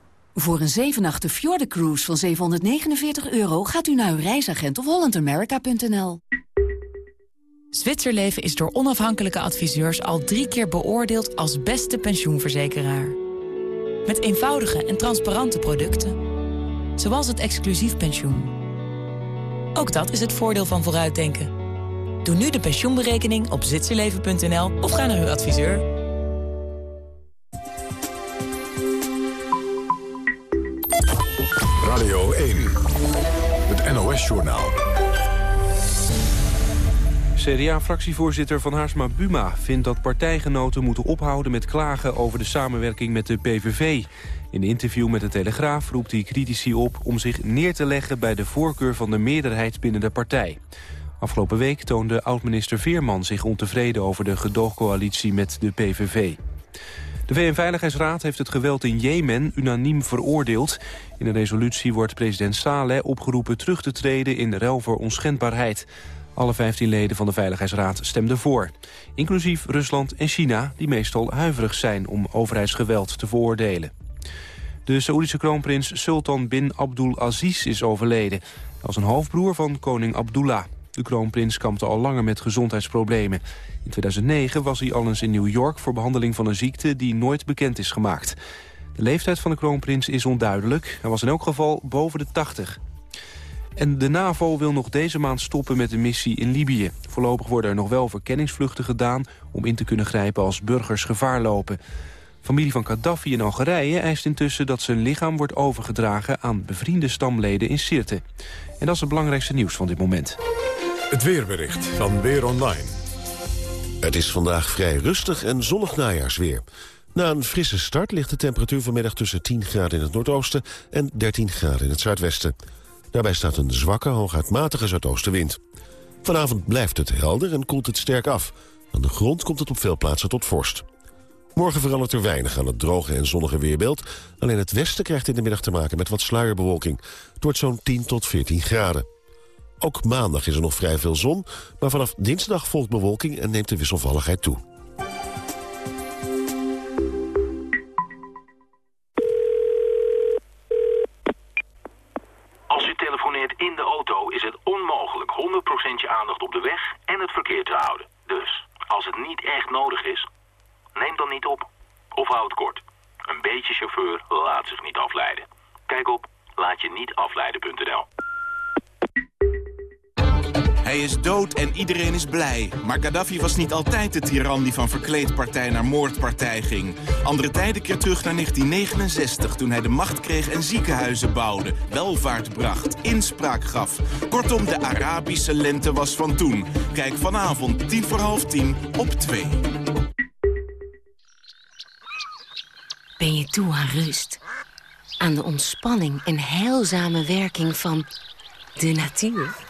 Speaker 30: Voor een 7 nachten Cruise van 749 euro gaat u naar uw reisagent of hollandamerica.nl.
Speaker 1: Zwitserleven is door onafhankelijke adviseurs al drie keer beoordeeld als beste pensioenverzekeraar. Met eenvoudige en transparante producten. Zoals het exclusief pensioen. Ook dat is het voordeel van vooruitdenken. Doe nu de pensioenberekening op zwitserleven.nl of ga naar uw adviseur.
Speaker 2: CDA-fractievoorzitter Van Haarsma Buma vindt dat partijgenoten moeten ophouden met klagen over de samenwerking met de PVV. In een interview met de Telegraaf roept hij critici op om zich neer te leggen bij de voorkeur van de meerderheid binnen de partij. Afgelopen week toonde oud-minister Veerman zich ontevreden over de gedoogcoalitie met de PVV. De VN-veiligheidsraad heeft het geweld in Jemen unaniem veroordeeld. In een resolutie wordt president Saleh opgeroepen terug te treden in ruil voor onschendbaarheid. Alle 15 leden van de Veiligheidsraad stemden voor. Inclusief Rusland en China, die meestal huiverig zijn om overheidsgeweld te veroordelen. De Saoedische kroonprins Sultan bin Abdul Aziz is overleden. Als een halfbroer van koning Abdullah. De kroonprins kampte al langer met gezondheidsproblemen. In 2009 was hij al eens in New York voor behandeling van een ziekte die nooit bekend is gemaakt. De leeftijd van de kroonprins is onduidelijk. Hij was in elk geval boven de 80. En de NAVO wil nog deze maand stoppen met de missie in Libië. Voorlopig worden er nog wel verkenningsvluchten gedaan... om in te kunnen grijpen als burgers gevaar lopen. Familie van Gaddafi in Algerije eist intussen dat zijn lichaam wordt overgedragen... aan bevriende stamleden in Sirte. En dat is het belangrijkste nieuws van dit moment.
Speaker 1: Het weerbericht van Weer Online.
Speaker 31: Het is vandaag vrij rustig en zonnig najaarsweer. Na een frisse start ligt de temperatuur vanmiddag tussen 10 graden in het noordoosten... en 13 graden in het zuidwesten. Daarbij staat een zwakke, hooguit matige zuidoostenwind. Vanavond blijft het helder en koelt het sterk af. Aan de grond komt het op veel plaatsen tot vorst. Morgen verandert er weinig aan het droge en zonnige weerbeeld. Alleen het westen krijgt in de middag te maken met wat sluierbewolking. Het wordt zo'n 10 tot 14 graden. Ook maandag is er nog vrij veel zon, maar vanaf dinsdag volgt bewolking en neemt de wisselvalligheid toe.
Speaker 32: Als u telefoneert in de auto is het onmogelijk 100% je aandacht op de weg en het verkeer te houden. Dus, als het niet echt nodig is, neem dan niet op. Of houd kort. Een beetje chauffeur laat zich niet afleiden. Kijk op laatje-niet-afleiden.nl.
Speaker 7: Hij is dood en iedereen is blij. Maar Gaddafi was niet altijd de tiran die van verkleedpartij naar moordpartij ging. Andere tijden keer terug naar 1969, toen hij de macht kreeg en ziekenhuizen bouwde, welvaart bracht, inspraak gaf. Kortom, de Arabische lente was van toen. Kijk vanavond, tien voor half tien, op 2.
Speaker 28: Ben je toe aan rust? Aan de ontspanning en heilzame werking van de natuur?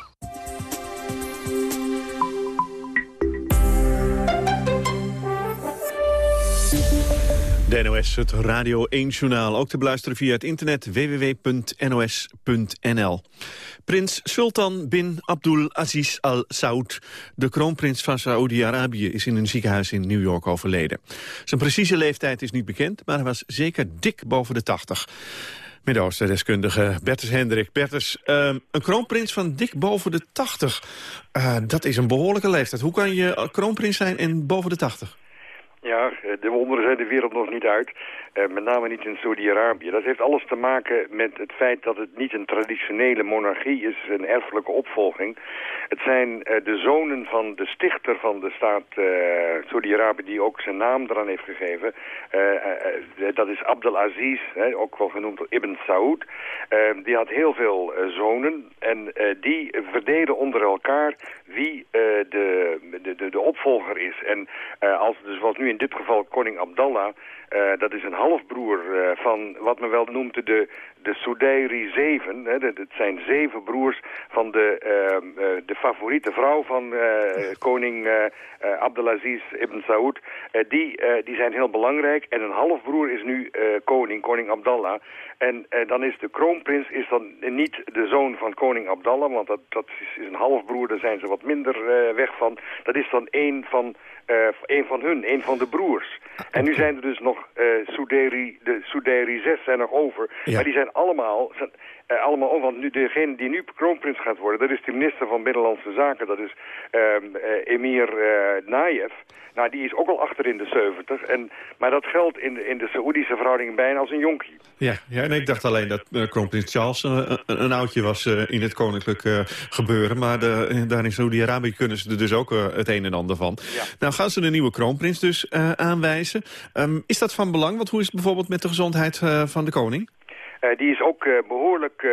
Speaker 8: De NOS, het Radio 1-journaal. Ook te beluisteren via het internet www.nos.nl. Prins Sultan bin Abdul Aziz Al Saud, de kroonprins van Saoedi-Arabië, is in een ziekenhuis in New York overleden. Zijn precieze leeftijd is niet bekend, maar hij was zeker dik boven de 80. Midden-Oosten-deskundige Bertus Hendrik. Bertus, uh, een kroonprins van dik boven de 80. Uh, dat is een behoorlijke leeftijd. Hoe kan je kroonprins zijn en boven de 80?
Speaker 33: Ja, de wonderen zijn de wereld nog niet uit. Uh, met name niet in Saudi-Arabië. Dat heeft alles te maken met het feit dat het niet een traditionele monarchie is, een erfelijke opvolging. Het zijn uh, de zonen van de stichter van de staat uh, Saudi-Arabië die ook zijn naam eraan heeft gegeven. dat is Abdelaziz, ook wel genoemd Ibn Saud. die had heel veel zonen en die verdelen onder elkaar wie de, de, de, de, opvolger is. En als, dus was nu in dit geval koning Abdallah... Dat is een halfbroer uh, van wat men wel noemt de, de Sudairi zeven. Hè. Het zijn zeven broers van de, uh, de favoriete vrouw van koning Abdelaziz ibn Saud. die, die zijn heel belangrijk. En een halfbroer is nu koning, koning Abdallah. En dan is de kroonprins is dan niet de zoon van koning Abdallah. Want dat, dat is, een halfbroer, daar zijn ze wat minder weg van. Dat is dan één van... Uh, een van hun, een van de broers. En nu zijn er dus nog uh, Souderi, de Souderi 6 zijn nog over. Ja. Maar die zijn allemaal, zijn, uh, allemaal over. Want nu, degene die nu kroonprins gaat worden, dat is de minister van Binnenlandse Zaken. Dat is Emir Nayev. Nou, die is ook al achter in de 70. En, maar dat geldt in de, in de Saoedische verhoudingen bijna als een jonkie.
Speaker 8: Ja, ja en ik dacht alleen dat kroonprins Charles een, een oudje was in het koninklijk gebeuren. Maar de, daar in Saoedi-Arabië kunnen ze er dus ook het een en ander van. Ja. Nou gaan ze de nieuwe kroonprins dus aanwijzen. Um, is dat van belang? Want hoe is het bijvoorbeeld met de gezondheid van de koning?
Speaker 33: Uh, die is ook uh, behoorlijk uh,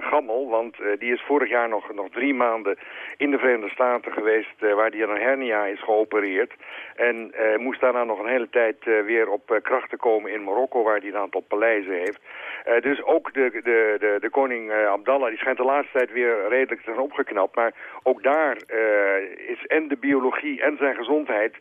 Speaker 33: gammel, want die is vorig jaar nog, nog drie maanden in de Verenigde Staten geweest... waar die aan een hernia is geopereerd. En moest daarna nog een hele tijd weer op krachten komen in Marokko... waar hij een aantal paleizen heeft. dus ook de, de, de, de koning Abdallah, die schijnt de laatste tijd weer redelijk te zijn opgeknapt. Maar ook daar is en de biologie en zijn gezondheid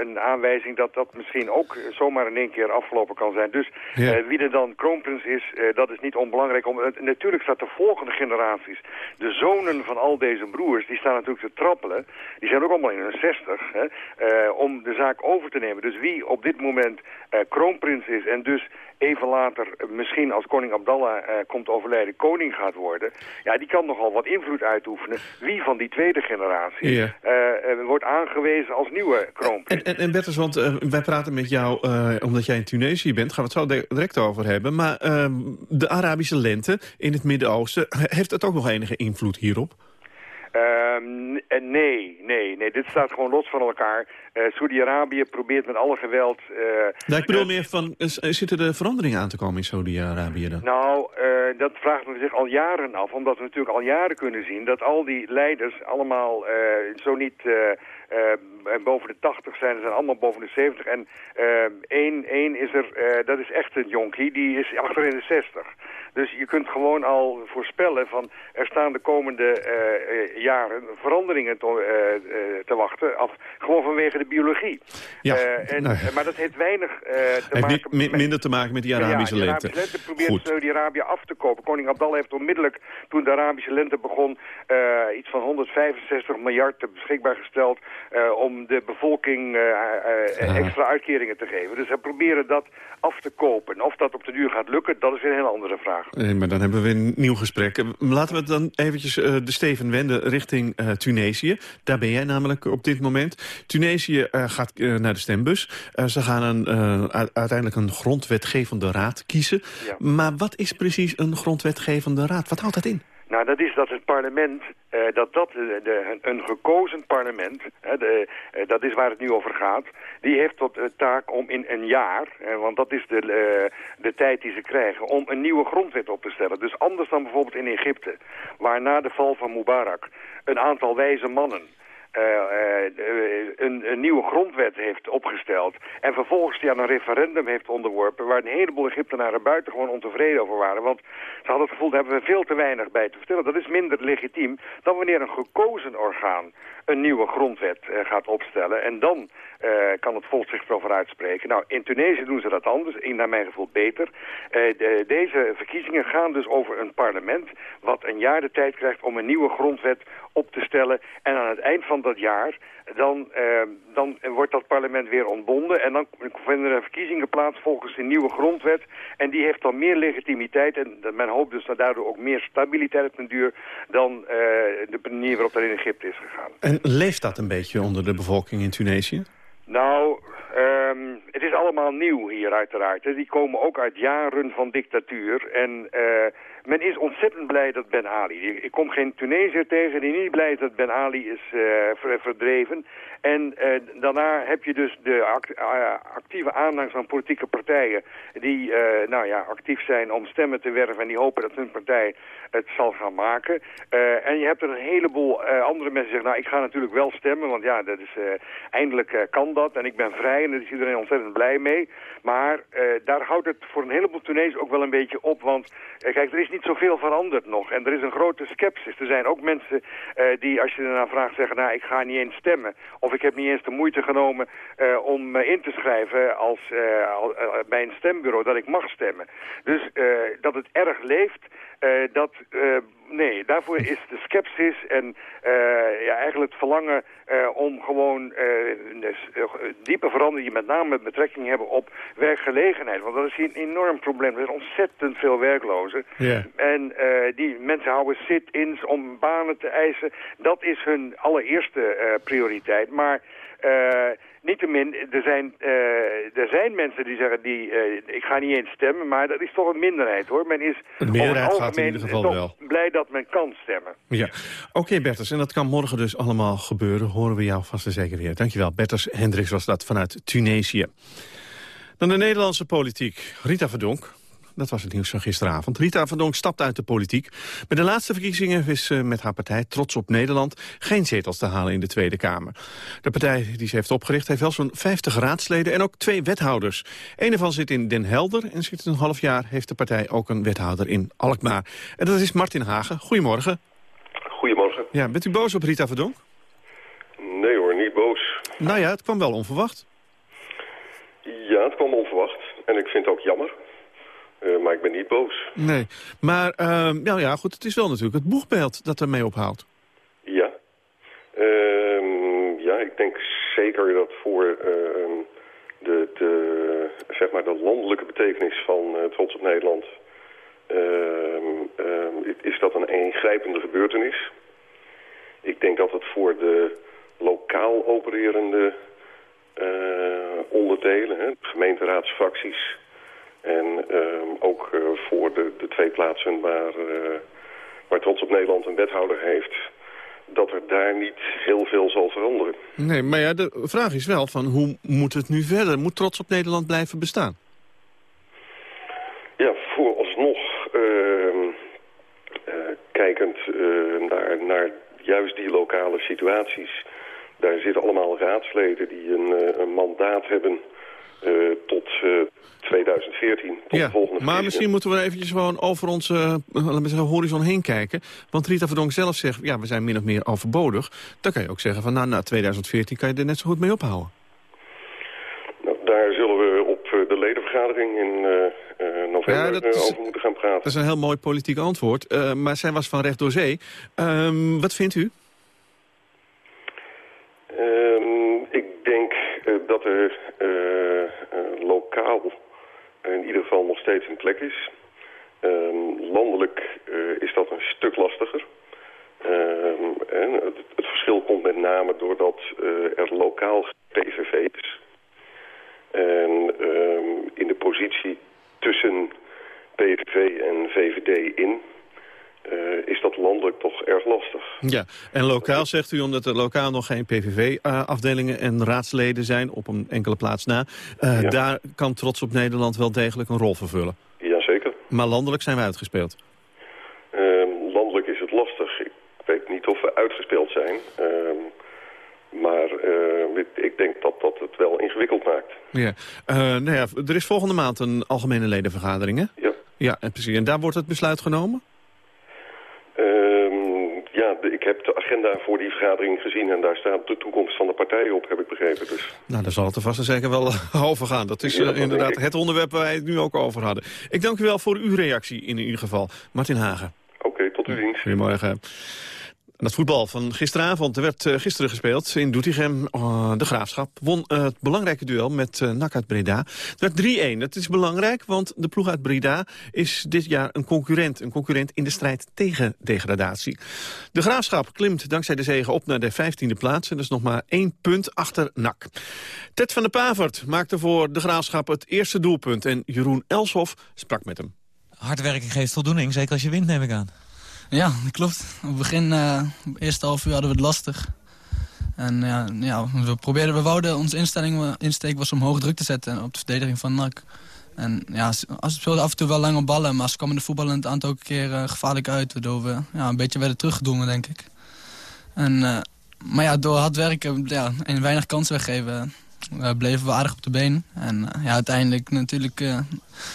Speaker 33: een aanwijzing... dat dat misschien ook zomaar in één keer afgelopen kan zijn. Dus ja. wie er dan kroonprins is, dat is niet onbelangrijk. Om, natuurlijk staat de volgende generaties. De zonen van al deze broers, die staan natuurlijk te trappelen. Die zijn ook allemaal in hun zestig, eh, om de zaak over te nemen. Dus wie op dit moment eh, kroonprins is en dus even later misschien als koning Abdallah eh, komt overlijden koning gaat worden... ja, die kan nogal wat invloed uitoefenen. Wie van die tweede generatie eh, eh, wordt aangewezen als nieuwe kroonprins.
Speaker 8: En, en Bertus, want wij praten met jou omdat jij in Tunesië bent. Gaan we het zo direct over hebben. Maar ehm, de Arabische lente in het Midden-Oosten... heeft het ook nog enige invloed hierop?
Speaker 33: Ehm, eh, nee, nee, nee. Dit staat gewoon los van elkaar. Eh Saudi-Arabië probeert met alle geweld...
Speaker 8: Nou, ik bedoel meer van, zitten er veranderingen aan te komen in Saudi-Arabië dan?
Speaker 33: Nou, dat vraagt men zich al jaren af. Omdat we natuurlijk al jaren kunnen zien dat al die leiders allemaal zo niet boven de 80 zijn. Ze zijn allemaal boven de 70. En één, één is er, dat is echt een jonkie, die is achter in de 60. Dus je kunt gewoon al voorspellen van er staan de komende eh, eh, jaren veranderingen te, eh, te wachten. Af, gewoon vanwege de biologie.
Speaker 8: Ja,
Speaker 33: en,
Speaker 8: nou.
Speaker 33: Maar dat heeft weinig te
Speaker 8: Heeft
Speaker 33: maken
Speaker 8: mi- mi- minder te maken met die Arabische
Speaker 33: ja, de
Speaker 8: lente.
Speaker 33: Arabische lente probeert. Saudi-Arabië af te kopen. Koning Abdallah heeft onmiddellijk, toen de Arabische lente begon, iets van 165 miljard beschikbaar gesteld om de bevolking extra uitkeringen te geven. Dus ze proberen dat af te kopen. Of dat op de duur gaat lukken, dat is een hele andere vraag.
Speaker 8: Eh, maar dan hebben we een nieuw gesprek. Eh, Laten we dan eventjes eh, de steven wenden richting eh, Tunesië. Daar ben jij namelijk op dit moment. Tunesië gaat naar de stembus. Ze gaan een, uiteindelijk een grondwetgevende raad kiezen. Maar wat is precies een grondwetgevende raad? Wat houdt dat in?
Speaker 33: Nou, dat is dat het parlement, eh, dat dat de, een gekozen parlement, hè, de, eh, dat is waar het nu over gaat, die heeft tot eh, taak om in een jaar, eh, want dat is de, eh, de tijd die ze krijgen, om een nieuwe grondwet op te stellen. Dus anders dan bijvoorbeeld in Egypte, waar na de val van Mubarak een aantal wijze mannen eh, eh, een, een nieuwe grondwet heeft opgesteld... en vervolgens die aan een referendum heeft onderworpen... waar een heleboel Egyptenaren buitengewoon ontevreden over waren. Want ze hadden het gevoel, daar hebben we veel te weinig bij te vertellen. Dat is minder legitiem dan wanneer een gekozen orgaan... een nieuwe grondwet eh, gaat opstellen. En dan eh, kan het volk zich erover uitspreken. Nou, in Tunesië doen ze dat anders, in, naar mijn gevoel beter. Eh, de- deze verkiezingen gaan dus over een parlement... wat een jaar de tijd krijgt om een nieuwe grondwet op te stellen. En aan het eind van dat jaar, dan, eh, dan wordt dat parlement weer ontbonden. En dan vinden er verkiezingen plaats volgens een nieuwe grondwet. En die heeft dan meer legitimiteit. En men hoopt dus dat daardoor ook meer stabiliteit op den duur... dan eh, de manier waarop dat in Egypte is gegaan.
Speaker 8: En leeft dat een beetje onder de bevolking in Tunesië?
Speaker 33: Nou, ehm, het is allemaal nieuw hier uiteraard. hè. Die komen ook uit jaren van dictatuur. En eh, men is ontzettend blij dat Ben Ali... Ik kom geen Tunesiër tegen die niet blij is dat Ben Ali is eh, ver- verdreven. En eh, daarna heb je dus de eh, actieve aanhang van politieke partijen... die nou ja, actief zijn om stemmen te werven... en die hopen dat hun partij het zal gaan maken. En je hebt er een heleboel andere mensen die zeggen... nou, ik ga natuurlijk wel stemmen, want ja, dat is, eindelijk kan dat... en ik ben vrij en daar is iedereen ontzettend blij mee. Maar daar houdt het voor een heleboel Tunesiërs ook wel een beetje op... want kijk, er is niet zoveel veranderd nog en er is een grote scepsis. Er zijn ook mensen eh, die, als je ernaar vraagt, zeggen... nou, ik ga niet eens stemmen. Of ik heb niet eens de moeite genomen eh, om me in te schrijven als, eh, al- eh, bij een stembureau... dat ik mag stemmen. Dus eh, dat het erg leeft... eh, dat, eh, nee, daarvoor is de scepsis en eh, ja, eigenlijk het verlangen eh, om gewoon eh, diepe veranderingen, met name met betrekking hebben op werkgelegenheid. Want dat is hier een enorm probleem. Er zijn ontzettend veel werklozen.
Speaker 8: Ja.
Speaker 33: En die mensen houden sit-ins om banen te eisen. Dat is hun allereerste prioriteit. Maar niettemin, er zijn, eh, er zijn mensen die zeggen, die, eh, ik ga niet eens stemmen, maar dat is toch een minderheid hoor. Men is
Speaker 8: De meerderheid
Speaker 33: over het
Speaker 8: gaat in ieder geval wel.
Speaker 33: blij dat men kan stemmen.
Speaker 8: Ja, oké Bertus. En dat kan morgen dus allemaal gebeuren. Horen we jou vast en zeker weer. Dankjewel. Bertus Hendricks was dat vanuit Tunesië. Dan de Nederlandse politiek. Rita Verdonk. Dat was het nieuws van gisteravond. Rita Verdonk stapt uit de politiek. Bij de laatste verkiezingen is ze met haar partij Trots op Nederland... geen zetels te halen in de Tweede Kamer. De partij die ze heeft opgericht heeft wel zo'n 50 raadsleden... en ook twee wethouders. Een ervan zit in Den Helder en sinds een half jaar... heeft de partij ook een wethouder in Alkmaar. En dat is Martin Hagen. Goedemorgen.
Speaker 34: Goedemorgen.
Speaker 8: Ja, bent u boos op Rita Verdonk?
Speaker 34: Nee hoor, niet boos.
Speaker 8: Nou ja, het kwam wel onverwacht.
Speaker 34: Ja, het kwam onverwacht. En ik vind het ook jammer. Eh, maar ik ben niet boos.
Speaker 8: Nee, maar ehm, nou ja, goed, het is wel natuurlijk het boegbeeld dat ermee ophoudt.
Speaker 34: Ja. Ehm, ja, ik denk zeker dat voor ehm, de, de, zeg maar de landelijke betekenis van uh, Trots op Nederland... is dat een ingrijpende gebeurtenis. Ik denk dat het voor de lokaal opererende eh, onderdelen, hè, gemeenteraadsfracties... en ehm, ook eh, voor de, de twee plaatsen waar, eh, waar Trots op Nederland een wethouder heeft... dat er daar niet heel veel zal veranderen.
Speaker 8: Nee, maar ja, de vraag is wel van hoe moet het nu verder? Moet trots op Nederland blijven bestaan?
Speaker 34: Ja, vooralsnog eh, kijkend eh, naar, naar juist die lokale situaties... daar zitten allemaal raadsleden die een, een mandaat hebben tot eh, 2014, tot
Speaker 8: Ja,
Speaker 34: de volgende
Speaker 8: maar misschien moeten we eventjes gewoon over onze eh, zeggen, horizon heen kijken. Want Rita Verdonk zelf zegt, ja, we zijn min of meer overbodig. Dan kan je ook zeggen van, nou, na 2014 kan je er net zo goed mee ophouden.
Speaker 34: Nou, daar zullen we op eh, de ledenvergadering in eh, eh, november
Speaker 8: Ja, dat
Speaker 34: eh,
Speaker 8: is-
Speaker 34: over moeten gaan praten.
Speaker 8: Dat is een heel mooi politiek antwoord. eh, maar zij was van recht door zee. Ehm, wat vindt u?
Speaker 34: Ehm, ik denk eh, dat er eh, eh, lokaal in ieder geval nog steeds een plek is. Ehm, landelijk eh, is dat een stuk lastiger. Ehm, het, het verschil komt met name doordat eh, er lokaal PVV is. En ehm, in de positie tussen PVV en VVD in... eh, is dat landelijk toch erg lastig.
Speaker 8: Ja, en lokaal zegt u, omdat er lokaal nog geen PVV-afdelingen en raadsleden zijn, op een enkele plaats na, eh,
Speaker 34: Ja.
Speaker 8: daar kan Trots op Nederland wel degelijk een rol vervullen.
Speaker 34: Jazeker.
Speaker 8: Maar landelijk zijn we uitgespeeld.
Speaker 34: Ehm, landelijk is het lastig. Ik weet niet of we uitgespeeld zijn. Ehm, maar eh, ik- denk dat dat het wel ingewikkeld maakt.
Speaker 8: Ja. Eh, nou ja, er is volgende maand een algemene ledenvergadering, hè?
Speaker 34: Ja.
Speaker 8: Ja, en precies. En daar wordt het besluit genomen?
Speaker 34: Ehm, ja, de- ik heb de agenda voor die vergadering gezien... en daar staat de toekomst van de partijen op, heb ik begrepen. Dus
Speaker 8: Nou, daar zal het er vast en zeker wel over gaan. Dat is
Speaker 34: Ja,
Speaker 8: eh,
Speaker 34: dat
Speaker 8: inderdaad het onderwerp waar wij het nu ook over hadden. Ik dank u wel voor uw reactie in ieder geval. Martin Hagen.
Speaker 34: oké, tot uw dienst.
Speaker 8: Goedemorgen. Het voetbal van gisteravond. Er werd eh, gisteren gespeeld in Doetinchem. Eh, de Graafschap won eh, het belangrijke duel met uh, NAC uit Breda. Het werd 3-1. Dat is belangrijk, want de ploeg uit Breda is dit jaar een concurrent. Een concurrent in de strijd tegen degradatie. De Graafschap klimt dankzij de zege op naar de 15e plaats. En dat is nog maar één punt achter NAC. Ted van der Pavert maakte voor de Graafschap het eerste doelpunt. En Jeroen Elshoff sprak met hem.
Speaker 35: Hard werken geeft voldoening, zeker als je wint, neem ik aan.
Speaker 32: Ja, dat klopt. Op het begin, het eerste half uur hadden we het lastig. En ja, ja we probeerden, we wouden, onze instelling, insteek was om hoog druk te zetten op de verdediging van NAC. En ja, als speelden af en toe wel lang op ballen, maar ze kwamen de voetballen een aantal keer uh, gevaarlijk uit. Waardoor we ja, een beetje werden teruggedrongen, denk ik. En, maar ja, door hard werken ja, en weinig kansen weggeven, uh, bleven we aardig op de been. En ja, uiteindelijk natuurlijk uh,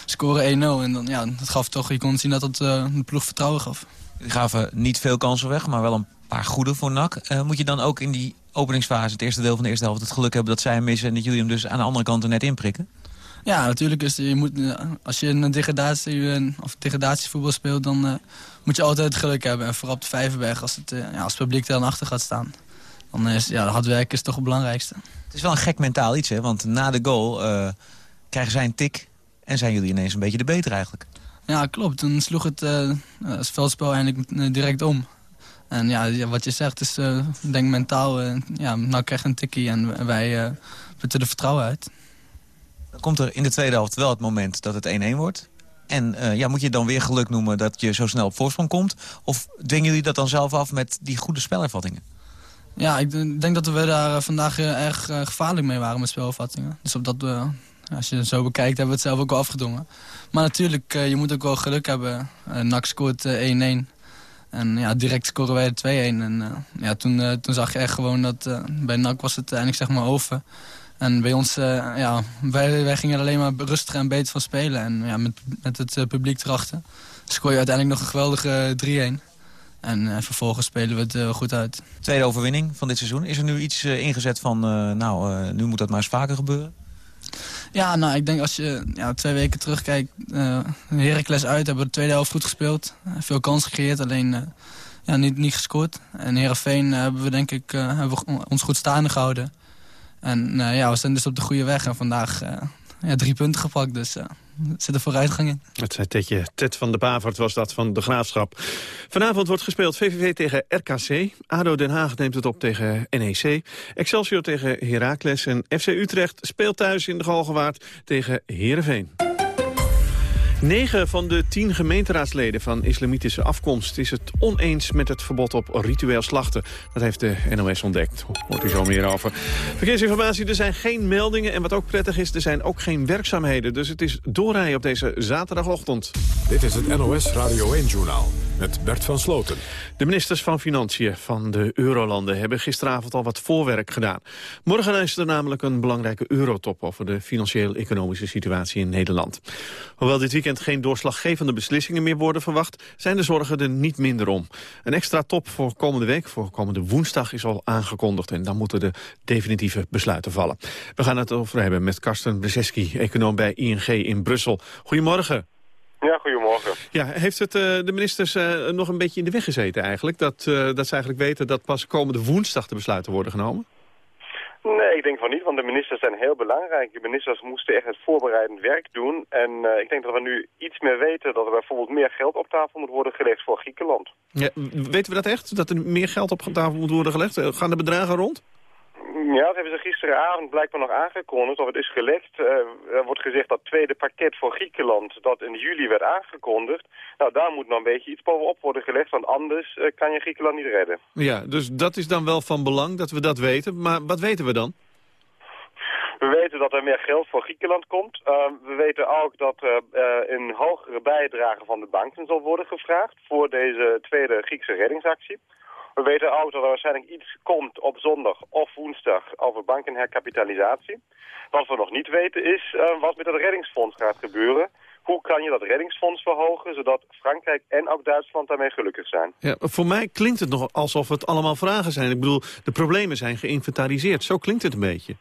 Speaker 32: scoren 1-0. En dan, ja, dat gaf toch, je kon zien dat het de ploeg vertrouwen gaf.
Speaker 35: Die gaven niet veel kansen weg, maar wel een paar goede voor NAC. Moet je dan ook in die openingsfase, het eerste deel van de eerste helft... het geluk hebben dat zij hem missen en dat jullie hem dus aan de andere kant er net inprikken?
Speaker 32: Ja, natuurlijk. Is, je moet, als je een degradatie, of degradatievoetbal speelt... dan moet je altijd het geluk hebben. En vooral op de Vijverberg, als het, ja, als het publiek er dan achter gaat staan... dan is ja, hard werken is toch het belangrijkste.
Speaker 35: Het is wel een gek mentaal iets, hè? Want na de goal uh, krijgen zij een tik... en zijn jullie ineens een beetje de beter eigenlijk.
Speaker 32: Ja, klopt. Toen sloeg het, uh, het veldspel eigenlijk direct om. En ja, wat je zegt is, uh, denk mentaal, uh, ja, nou krijg je een tikkie en wij uh, putten er vertrouwen uit.
Speaker 35: Dan komt er in de tweede helft wel het moment dat het 1-1 wordt. En uh, ja, moet je dan weer geluk noemen dat je zo snel op voorsprong komt? Of dwingen jullie dat dan zelf af met die goede spelervattingen?
Speaker 32: Ja, ik denk dat we daar vandaag erg gevaarlijk mee waren met spelervattingen. Dus op dat, als je het zo bekijkt, hebben we het zelf ook wel afgedwongen. Maar natuurlijk, je moet ook wel geluk hebben. NAC scoort 1-1. En ja, direct scoren wij de 2-1. En ja, toen, toen zag je echt gewoon dat bij NAC was het eindelijk zeg maar over. En bij ons, ja, wij, wij gingen alleen maar rustiger en beter van spelen. En ja, met, met het publiek erachter scoor je uiteindelijk nog een geweldige 3-1. En vervolgens spelen we het goed uit.
Speaker 35: Tweede overwinning van dit seizoen. Is er nu iets ingezet van, nou, nu moet dat maar eens vaker gebeuren?
Speaker 32: Ja, nou, ik denk als je ja, twee weken terugkijkt... Uh, Heracles uit hebben we de tweede helft goed gespeeld. veel kans gecreëerd, alleen uh, ja, niet, niet gescoord. En Herenveen hebben we denk ik hebben we ons goed staande gehouden. En ja, we zijn dus op de goede weg. En vandaag ja, drie punten gepakt, dus er zit er vooruitgang in.
Speaker 8: Het zei Ted van de Pavert was dat van de Graafschap. Vanavond wordt gespeeld VVV tegen RKC. ADO Den Haag neemt het op tegen NEC. Excelsior tegen Heracles. En FC Utrecht speelt thuis in de Galgenwaard tegen Heerenveen. Negen van de tien gemeenteraadsleden van islamitische afkomst... is het oneens met het verbod op ritueel slachten. Dat heeft de NOS ontdekt. Hoort u zo meer over. Verkeersinformatie, er zijn geen meldingen. En wat ook prettig is, er zijn ook geen werkzaamheden. Dus het is doorrijden op deze zaterdagochtend.
Speaker 1: Dit is het NOS Radio 1-journaal met Bert van Sloten.
Speaker 8: De ministers van Financiën van de Eurolanden hebben gisteravond al wat voorwerk gedaan. Morgen is er namelijk een belangrijke eurotop over de financieel-economische situatie in Nederland. Hoewel dit weekend geen doorslaggevende beslissingen meer worden verwacht, zijn de zorgen er niet minder om. Een extra top voor komende week, voor komende woensdag, is al aangekondigd en dan moeten de definitieve besluiten vallen. We gaan het over hebben met Karsten Brzeski, econoom bij ING in Brussel. Goedemorgen.
Speaker 36: Ja, goedemorgen.
Speaker 8: Ja, heeft het uh, de ministers uh, nog een beetje in de weg gezeten eigenlijk? Dat, uh, dat ze eigenlijk weten dat pas komende woensdag de besluiten worden genomen?
Speaker 36: Nee, ik denk van niet, want de ministers zijn heel belangrijk. De ministers moesten echt het voorbereidend werk doen. En ik denk dat we nu iets meer weten dat er bijvoorbeeld meer geld op tafel moet worden gelegd voor Griekenland.
Speaker 8: Ja, weten we dat echt? Dat er meer geld op tafel moet worden gelegd? Gaan de bedragen rond?
Speaker 36: Ja, dat hebben ze gisteravond blijkbaar nog aangekondigd, of het is gelekt. Uh, er wordt gezegd dat tweede pakket voor Griekenland, dat in juli werd aangekondigd. Nou, daar moet nog een beetje iets bovenop worden gelegd, want anders uh, kan je Griekenland niet redden.
Speaker 8: Ja, dus dat is dan wel van belang dat we dat weten. Maar wat weten we dan?
Speaker 36: We weten dat er meer geld voor Griekenland komt. Uh, we weten ook dat er een hogere bijdrage van de banken zal worden gevraagd voor deze tweede Griekse reddingsactie. We weten ook dat er waarschijnlijk iets komt op zondag of woensdag over bankenherkapitalisatie. Wat we nog niet weten is uh, wat met het reddingsfonds gaat gebeuren. Hoe kan je dat reddingsfonds verhogen, zodat Frankrijk en ook Duitsland daarmee gelukkig zijn?
Speaker 8: Ja, voor mij klinkt het nog alsof het allemaal vragen zijn. Ik bedoel, de problemen zijn geïnventariseerd. Zo klinkt het een beetje.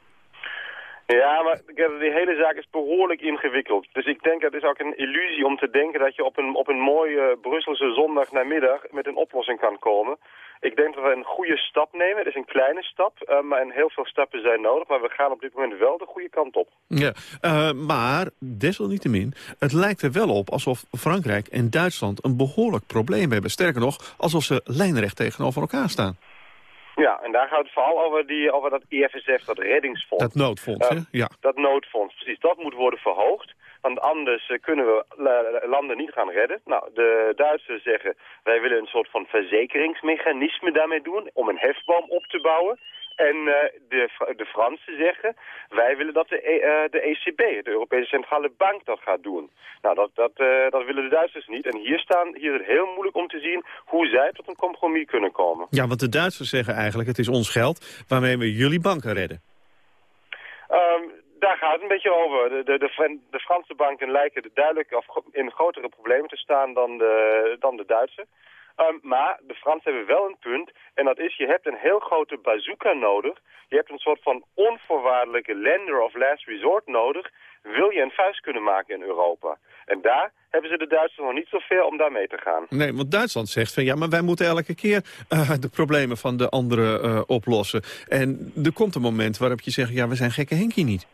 Speaker 36: Ja, maar die hele zaak is behoorlijk ingewikkeld. Dus ik denk dat het is ook een illusie om te denken dat je op een, op een mooie Brusselse zondag namiddag met een oplossing kan komen. Ik denk dat we een goede stap nemen. Het is een kleine stap, uh, maar en heel veel stappen zijn nodig. Maar we gaan op dit moment wel de goede kant op.
Speaker 8: Ja, uh, maar desalniettemin, het lijkt er wel op alsof Frankrijk en Duitsland een behoorlijk probleem hebben. Sterker nog, alsof ze lijnrecht tegenover elkaar staan.
Speaker 36: Ja, en daar gaat het vooral over, die, over dat EFSF, dat reddingsfonds.
Speaker 8: Dat noodfonds, uh, hè? Ja.
Speaker 36: Dat noodfonds, precies. Dat moet worden verhoogd. Want anders kunnen we landen niet gaan redden. Nou, de Duitsers zeggen, wij willen een soort van verzekeringsmechanisme daarmee doen... om een hefboom op te bouwen. En uh, de, de Fransen zeggen, wij willen dat de, uh, de ECB, de Europese Centrale Bank, dat gaat doen. Nou, dat, dat, uh, dat willen de Duitsers niet. En hier, staan, hier is het heel moeilijk om te zien hoe zij tot een compromis kunnen komen.
Speaker 8: Ja, want de Duitsers zeggen eigenlijk, het is ons geld waarmee we jullie banken redden.
Speaker 36: Um, daar gaat het een beetje over. De, de, de, Franse banken lijken duidelijk of in grotere problemen te staan dan de, dan de Duitse. Um, maar de Fransen hebben wel een punt. En dat is, je hebt een heel grote bazooka nodig. Je hebt een soort van onvoorwaardelijke lender of last resort nodig. Wil je een vuist kunnen maken in Europa? En daar hebben ze de Duitsers nog niet zoveel om daar mee te gaan.
Speaker 8: Nee, want Duitsland zegt van ja, maar wij moeten elke keer uh, de problemen van de anderen uh, oplossen. En er komt een moment waarop je zegt, ja, we zijn gekke Henkie niet.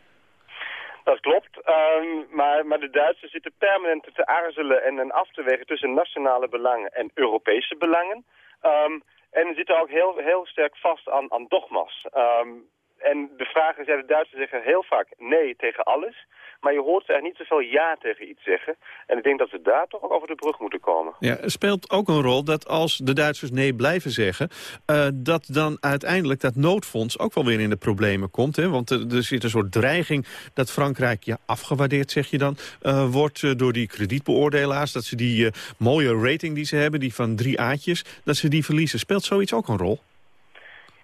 Speaker 36: Dat klopt, um, maar, maar de Duitsers zitten permanent te aarzelen en, en af te wegen tussen nationale belangen en Europese belangen. Um, en zitten ook heel, heel sterk vast aan, aan dogma's. Um, en de vraag is, de Duitsers zeggen heel vaak nee tegen alles. Maar je hoort ze er niet zoveel ja tegen iets zeggen. En ik denk dat ze daar toch over de brug moeten komen.
Speaker 8: Ja, speelt ook een rol dat als de Duitsers nee blijven zeggen... Uh, dat dan uiteindelijk dat noodfonds ook wel weer in de problemen komt. Hè? Want er, er zit een soort dreiging dat Frankrijk, ja, afgewaardeerd zeg je dan... Uh, wordt door die kredietbeoordelaars. Dat ze die mooie rating die ze hebben, die van drie A'tjes... dat ze die verliezen. Speelt zoiets ook een rol?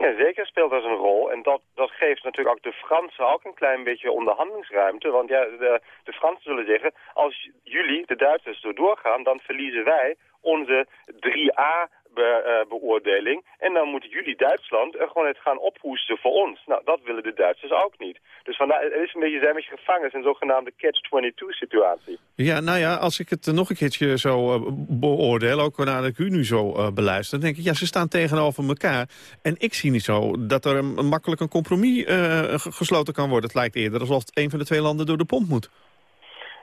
Speaker 36: Ja, zeker speelt dat een rol. En dat, dat geeft natuurlijk ook de Fransen ook een klein beetje onderhandelingsruimte. Want ja, de, de Fransen zullen zeggen, als jullie, de Duitsers, doorgaan, dan verliezen wij onze 3A belastingbeoordeling. en dan moeten jullie Duitsland er gewoon het gaan ophoesten voor ons. Nou, dat willen de Duitsers ook niet. Dus vandaar, het is een beetje, zijn beetje gevangen in een zogenaamde catch-22-situatie.
Speaker 8: Ja, nou ja, als ik het nog een keertje zo uh, beoordeel, ook nadat ik u nu zo beluister... dan denk ik, ja, ze staan tegenover elkaar. En ik zie niet zo dat er een, makkelijk een compromis gesloten kan worden. Het lijkt eerder alsof een van de twee landen door de pomp moet.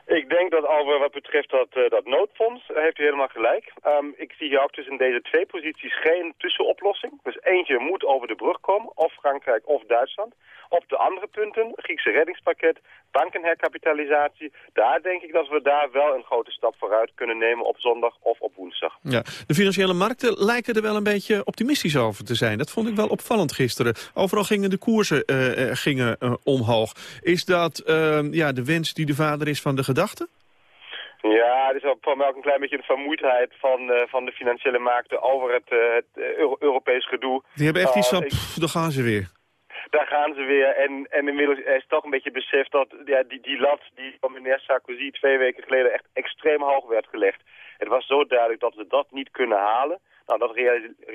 Speaker 36: Ik denk dat over wat betreft dat, uh, dat noodfonds, heeft u helemaal gelijk. Um, ik zie hier ook tussen deze twee posities geen tussenoplossing. Dus eentje moet over de brug komen, of Frankrijk of Duitsland. Op de andere punten, Griekse reddingspakket, bankenherkapitalisatie... daar denk ik dat we daar wel een grote stap vooruit kunnen nemen op zondag of op woensdag.
Speaker 8: Ja, de financiële markten lijken er wel een beetje optimistisch over te zijn. Dat vond ik wel opvallend gisteren. Overal gingen de koersen uh, gingen, uh, omhoog. Is dat ja, de wens die de vader is van de gedachte?
Speaker 36: Ja, het is voor mij ook een klein beetje de vermoeidheid van, uh, van de financiële markten over het, uh, het Euro Europees gedoe.
Speaker 8: Die hebben echt iets van, pff, daar gaan ze weer
Speaker 36: daar gaan ze weer. En, en inmiddels is toch een beetje besef dat ja, die, die lat die van meneer Sarkozy twee weken geleden echt extreem hoog werd gelegd. Het was zo duidelijk dat we dat niet kunnen halen. Nou, dat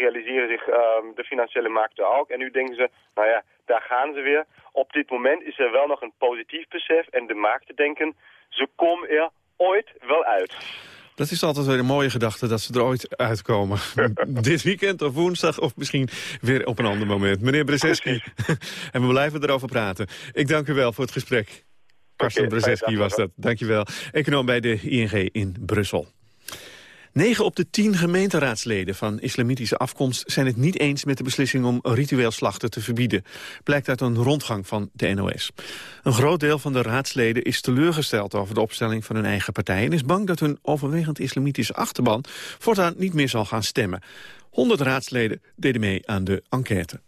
Speaker 36: realiseren zich um, de financiële markten ook. En nu denken ze, nou ja, daar gaan ze weer. Op dit moment is er wel nog een positief besef. En de markten denken, ze komen er ooit wel uit.
Speaker 8: Dat is altijd weer een mooie gedachte dat ze er ooit uitkomen. Dit weekend of woensdag of misschien weer op een ander moment. Meneer Brzeski, en we blijven erover praten. Ik dank u wel voor het gesprek. Karsten okay, Brzeski was dat. Dank je wel. Econoom bij de ING in Brussel. 9 op de 10 gemeenteraadsleden van islamitische afkomst zijn het niet eens met de beslissing om ritueel slachten te verbieden. Blijkt uit een rondgang van de NOS. Een groot deel van de raadsleden is teleurgesteld over de opstelling van hun eigen partij en is bang dat hun overwegend islamitische achterban voortaan niet meer zal gaan stemmen. 100 raadsleden deden mee aan de enquête.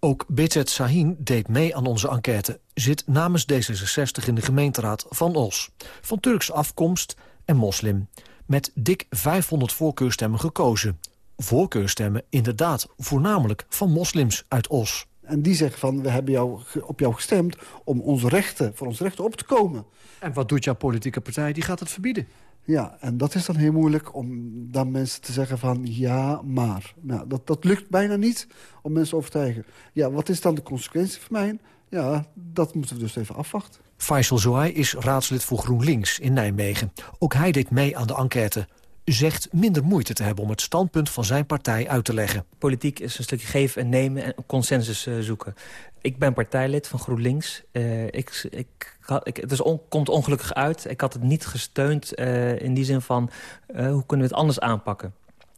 Speaker 37: Ook Bezet Sahin deed mee aan onze enquête. Zit namens D66 in de gemeenteraad van Os. Van Turkse afkomst en moslim met dik 500 voorkeurstemmen gekozen. Voorkeurstemmen inderdaad voornamelijk van moslims uit Os.
Speaker 38: En die zeggen van, we hebben jou, op jou gestemd om onze rechten, voor onze rechten op te komen.
Speaker 37: En wat doet jouw politieke partij? Die gaat het verbieden.
Speaker 38: Ja, en dat is dan heel moeilijk om dan mensen te zeggen van ja, maar. Nou, dat, dat lukt bijna niet om mensen te overtuigen. Ja, wat is dan de consequentie voor mij? Ja, dat moeten we dus even afwachten.
Speaker 37: Faisal Zouai is raadslid voor GroenLinks in Nijmegen. Ook hij deed mee aan de enquête. Zegt minder moeite te hebben om het standpunt van zijn partij uit te leggen.
Speaker 39: Politiek is een stukje geven en nemen en consensus uh, zoeken. Ik ben partijlid van GroenLinks. Uh, ik, ik, ik, het is on, komt ongelukkig uit. Ik had het niet gesteund uh, in die zin van... hoe kunnen we het anders aanpakken?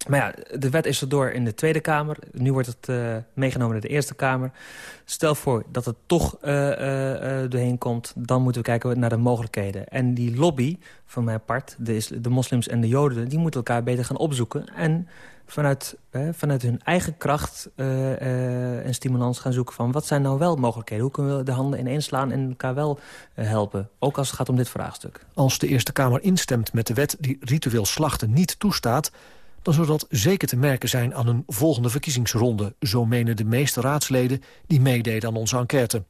Speaker 39: Maar ja, de wet is erdoor in de Tweede Kamer. Nu wordt het uh, meegenomen naar de Eerste Kamer. Stel voor dat het toch uh, uh, doorheen komt... dan moeten we kijken naar de mogelijkheden. En die lobby van mijn part, de, de moslims en de joden... die moeten elkaar beter gaan opzoeken. En vanuit, vanuit hun eigen kracht en stimulans gaan zoeken... van wat zijn nou wel mogelijkheden? Hoe kunnen we de handen ineens slaan en elkaar wel helpen? Ook als het gaat om dit vraagstuk.
Speaker 37: Als de Eerste Kamer instemt met de wet die ritueel slachten niet toestaat dan zou dat zeker te merken zijn aan een volgende verkiezingsronde. Zo menen de meeste raadsleden die meededen aan onze enquête.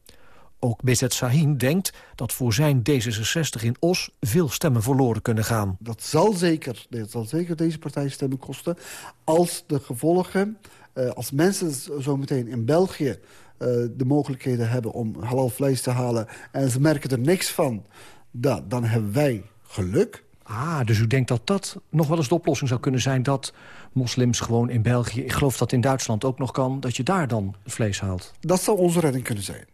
Speaker 37: Ook Bezet Sahin denkt dat voor zijn D66 in Os veel stemmen verloren kunnen gaan.
Speaker 38: Dat zal zeker, dat zal zeker deze partij stemmen kosten als de gevolgen, eh, als mensen zometeen in België uh, de mogelijkheden hebben om halal vlees te halen en ze merken er niks van, dat, dan hebben wij geluk.
Speaker 37: Ah, dus u denkt dat dat nog wel eens de oplossing zou kunnen zijn... dat moslims gewoon in België, ik geloof dat in Duitsland ook nog kan... dat je daar dan vlees haalt?
Speaker 38: Dat zou onze redding kunnen zijn.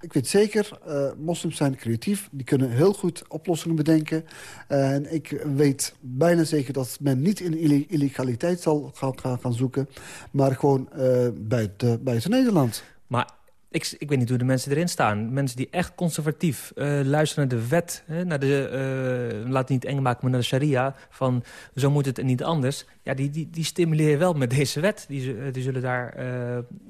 Speaker 38: Ik weet zeker, uh, moslims zijn creatief. Die kunnen heel goed oplossingen bedenken. Uh, en ik weet bijna zeker dat men niet in illegaliteit zal gaan, gaan zoeken... maar gewoon uh, buiten, buiten Nederland.
Speaker 39: Maar ik, ik weet niet hoe de mensen erin staan. Mensen die echt conservatief uh, luisteren naar de wet. Hè, naar de, uh, laat niet eng maken, maar naar de sharia. Van zo moet het en niet anders. Ja, die, die, die stimuleren wel met deze wet. Die, die zullen daar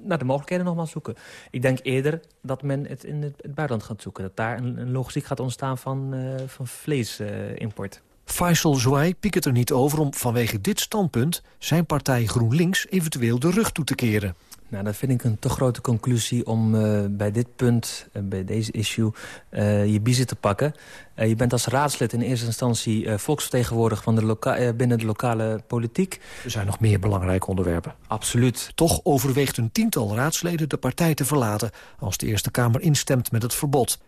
Speaker 39: naar de mogelijkheden nogmaals zoeken. Ik denk eerder dat men het in het, het buitenland gaat zoeken. Dat daar een, een logistiek gaat ontstaan van, van vleesimport.
Speaker 37: Faisal Zouai piekert er niet over om vanwege dit standpunt... zijn partij GroenLinks eventueel de rug toe te keren.
Speaker 39: Nou, dat vind ik een te grote conclusie om uh, bij dit punt, uh, bij deze issue, uh, je biezen te pakken. je bent als raadslid in eerste instantie volksvertegenwoordiger van de binnen de lokale politiek.
Speaker 37: Er zijn nog meer belangrijke onderwerpen.
Speaker 39: Absoluut.
Speaker 37: Toch overweegt een tiental raadsleden de partij te verlaten... als de Eerste Kamer instemt met het verbod.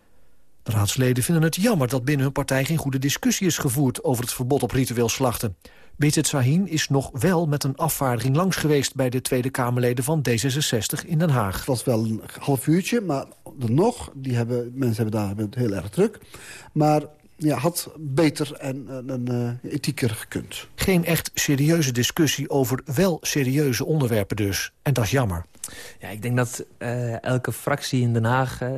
Speaker 37: De raadsleden vinden het jammer dat binnen hun partij geen goede discussie is gevoerd over het verbod op ritueel slachten. Bezet Sahin is nog wel met een afvaardiging langs geweest bij de Tweede Kamerleden van D66 in Den Haag.
Speaker 38: Het was wel een half uurtje, maar dan nog, die hebben, mensen hebben daar hebben het heel erg druk. Maar ja, had beter en, en, en uh, ethieker gekund.
Speaker 37: Geen echt serieuze discussie over wel serieuze onderwerpen dus. En dat is jammer.
Speaker 39: Ja, ik denk dat uh, elke fractie in Den Haag... Uh,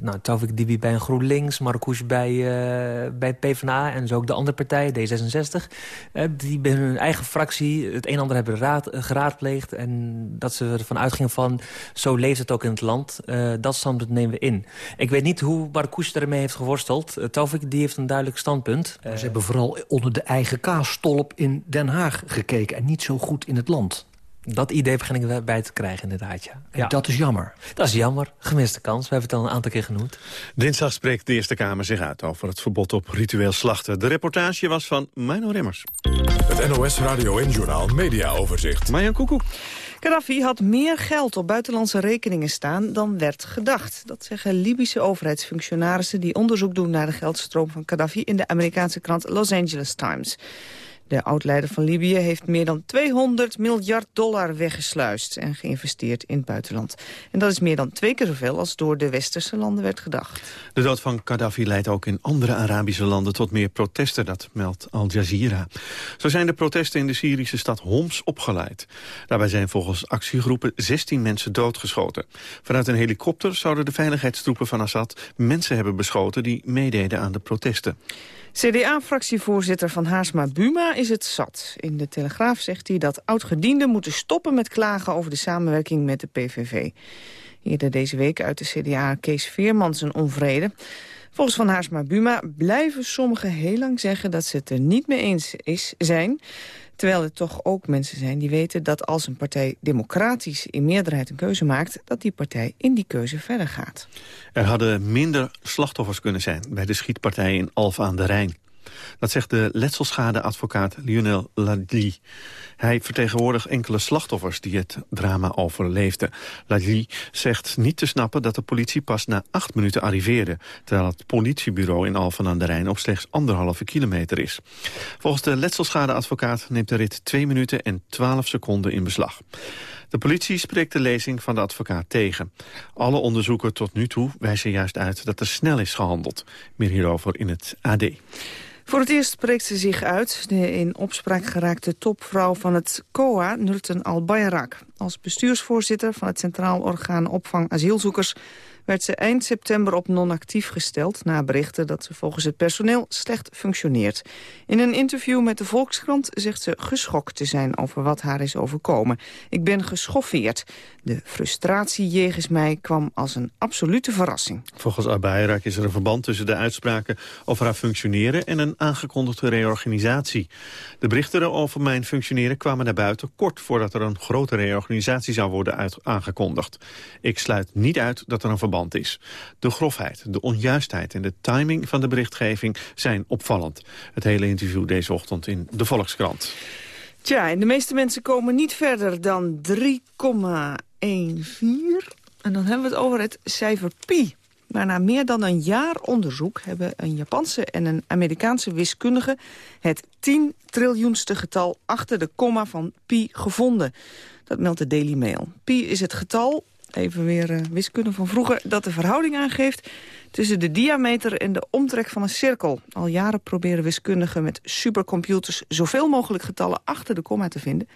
Speaker 39: nou, Dibi bij een GroenLinks, Marcouch bij, uh, bij PvdA... en zo ook de andere partij, D66... die bij hun eigen fractie het een en ander hebben raad, geraadpleegd... en dat ze ervan uitgingen van, zo leeft het ook in het land. dat standpunt nemen we in. Ik weet niet hoe Marcouch ermee heeft geworsteld. Taufik die heeft een duidelijk standpunt.
Speaker 37: Ze hebben vooral onder de eigen kaasstolp in Den Haag gekeken... en niet zo goed in het land.
Speaker 39: Dat idee begin ik bij te krijgen, inderdaad. Ja.
Speaker 37: ja. Dat is jammer.
Speaker 39: Dat is jammer. Gemiste kans. We hebben het al een aantal keer genoemd.
Speaker 8: Dinsdag spreekt de Eerste Kamer zich uit over het verbod op ritueel slachten. De reportage was van Mino Remmers.
Speaker 1: Het NOS Radio en Journal Media Overzicht.
Speaker 8: Marjan Koekoek.
Speaker 40: Gaddafi had meer geld op buitenlandse rekeningen staan dan werd gedacht. Dat zeggen Libische overheidsfunctionarissen die onderzoek doen naar de geldstroom van Gaddafi in de Amerikaanse krant Los Angeles Times. De oud-leider van Libië heeft meer dan 200 miljard dollar weggesluist en geïnvesteerd in het buitenland. En dat is meer dan twee keer zoveel als door de westerse landen werd gedacht.
Speaker 8: De dood van Gaddafi leidt ook in andere Arabische landen tot meer protesten, dat meldt Al Jazeera. Zo zijn de protesten in de Syrische stad Homs opgeleid. Daarbij zijn volgens actiegroepen 16 mensen doodgeschoten. Vanuit een helikopter zouden de veiligheidstroepen van Assad mensen hebben beschoten die meededen aan de protesten.
Speaker 40: CDA-fractievoorzitter van Haarsma Buma is het zat. In de Telegraaf zegt hij dat oud-gedienden moeten stoppen met klagen over de samenwerking met de PVV. Eerder deze week uit de CDA Kees Veerman zijn onvrede. Volgens Van Haarsma Buma blijven sommigen heel lang zeggen dat ze het er niet mee eens is, zijn. Terwijl er toch ook mensen zijn die weten dat als een partij democratisch in meerderheid een keuze maakt, dat die partij in die keuze verder gaat.
Speaker 8: Er hadden minder slachtoffers kunnen zijn bij de schietpartij in Alphen aan de Rijn. Dat zegt de letselschadeadvocaat Lionel Ladli. Hij vertegenwoordigt enkele slachtoffers die het drama overleefden. Ladli zegt niet te snappen dat de politie pas na acht minuten arriveerde... terwijl het politiebureau in Alphen aan de Rijn op slechts anderhalve kilometer is. Volgens de letselschadeadvocaat neemt de rit twee minuten en twaalf seconden in beslag. De politie spreekt de lezing van de advocaat tegen. Alle onderzoeken tot nu toe wijzen juist uit dat er snel is gehandeld. Meer hierover in het AD.
Speaker 40: Voor het eerst spreekt ze zich uit, de in opspraak geraakte topvrouw van het COA, Nurten Al-Bayrak. Als bestuursvoorzitter van het Centraal Orgaan Opvang Asielzoekers werd ze eind september op non-actief gesteld... na berichten dat ze volgens het personeel slecht functioneert. In een interview met de Volkskrant zegt ze geschokt te zijn... over wat haar is overkomen. Ik ben geschoffeerd. De frustratie jegens mij kwam als een absolute verrassing.
Speaker 8: Volgens Abayrak is er een verband tussen de uitspraken over haar functioneren... en een aangekondigde reorganisatie. De berichten over mijn functioneren kwamen naar buiten... kort voordat er een grote reorganisatie zou worden aangekondigd. Ik sluit niet uit dat er een verband is. De grofheid, de onjuistheid en de timing van de berichtgeving zijn opvallend. Het hele interview deze ochtend in de Volkskrant.
Speaker 40: Tja, en de meeste mensen komen niet verder dan 3,14. En dan hebben we het over het cijfer pi. Maar na meer dan een jaar onderzoek hebben een Japanse en een Amerikaanse wiskundige... het 10 triljoenste getal achter de komma van pi gevonden. Dat meldt de Daily Mail. Pi is het getal even weer uh, wiskunde van vroeger... dat de verhouding aangeeft tussen de diameter en de omtrek van een cirkel. Al jaren proberen wiskundigen met supercomputers... zoveel mogelijk getallen achter de komma te vinden.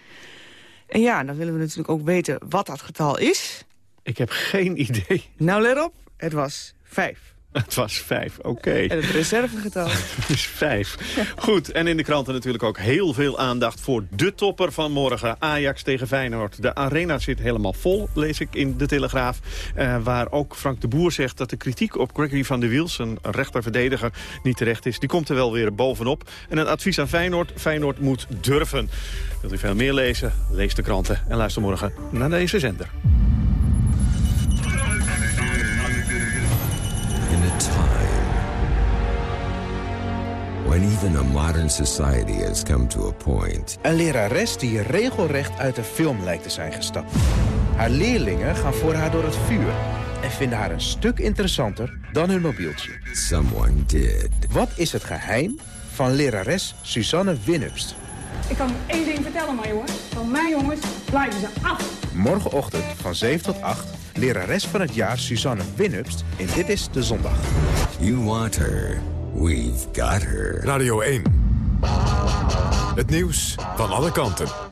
Speaker 40: En ja, dan willen we natuurlijk ook weten wat dat getal is.
Speaker 8: Ik heb geen idee.
Speaker 40: Nou, let op, het was vijf.
Speaker 8: Het was vijf, oké.
Speaker 40: En het reservegetal.
Speaker 8: Het is vijf. Goed, en in de kranten natuurlijk ook heel veel aandacht voor de topper van morgen. Ajax tegen Feyenoord. De arena zit helemaal vol, lees ik in De Telegraaf. Eh, waar ook Frank de Boer zegt dat de kritiek op Gregory van der Wiels... een rechterverdediger, niet terecht is. Die komt er wel weer bovenop. En een advies aan Feyenoord. Feyenoord moet durven. Wilt u veel meer lezen? Lees de kranten en luister morgen naar deze zender.
Speaker 41: Time when even a modern society has come to a point
Speaker 37: Een lerares die regelrecht uit een film lijkt te zijn gestapt. Haar leerlingen gaan voor haar door het vuur... en vinden haar een stuk interessanter dan hun mobieltje.
Speaker 41: someone did.
Speaker 37: Wat is het geheim van lerares Suzanne Winnupst?
Speaker 42: Ik kan één ding vertellen, maar jongens. Van mijn jongens blijven ze af.
Speaker 37: Morgenochtend van 7 tot 8, lerares van het jaar Suzanne Winnupst... in Dit is de Zondag.
Speaker 41: You want her, we've got her.
Speaker 1: Radio 1. Het nieuws van alle kanten.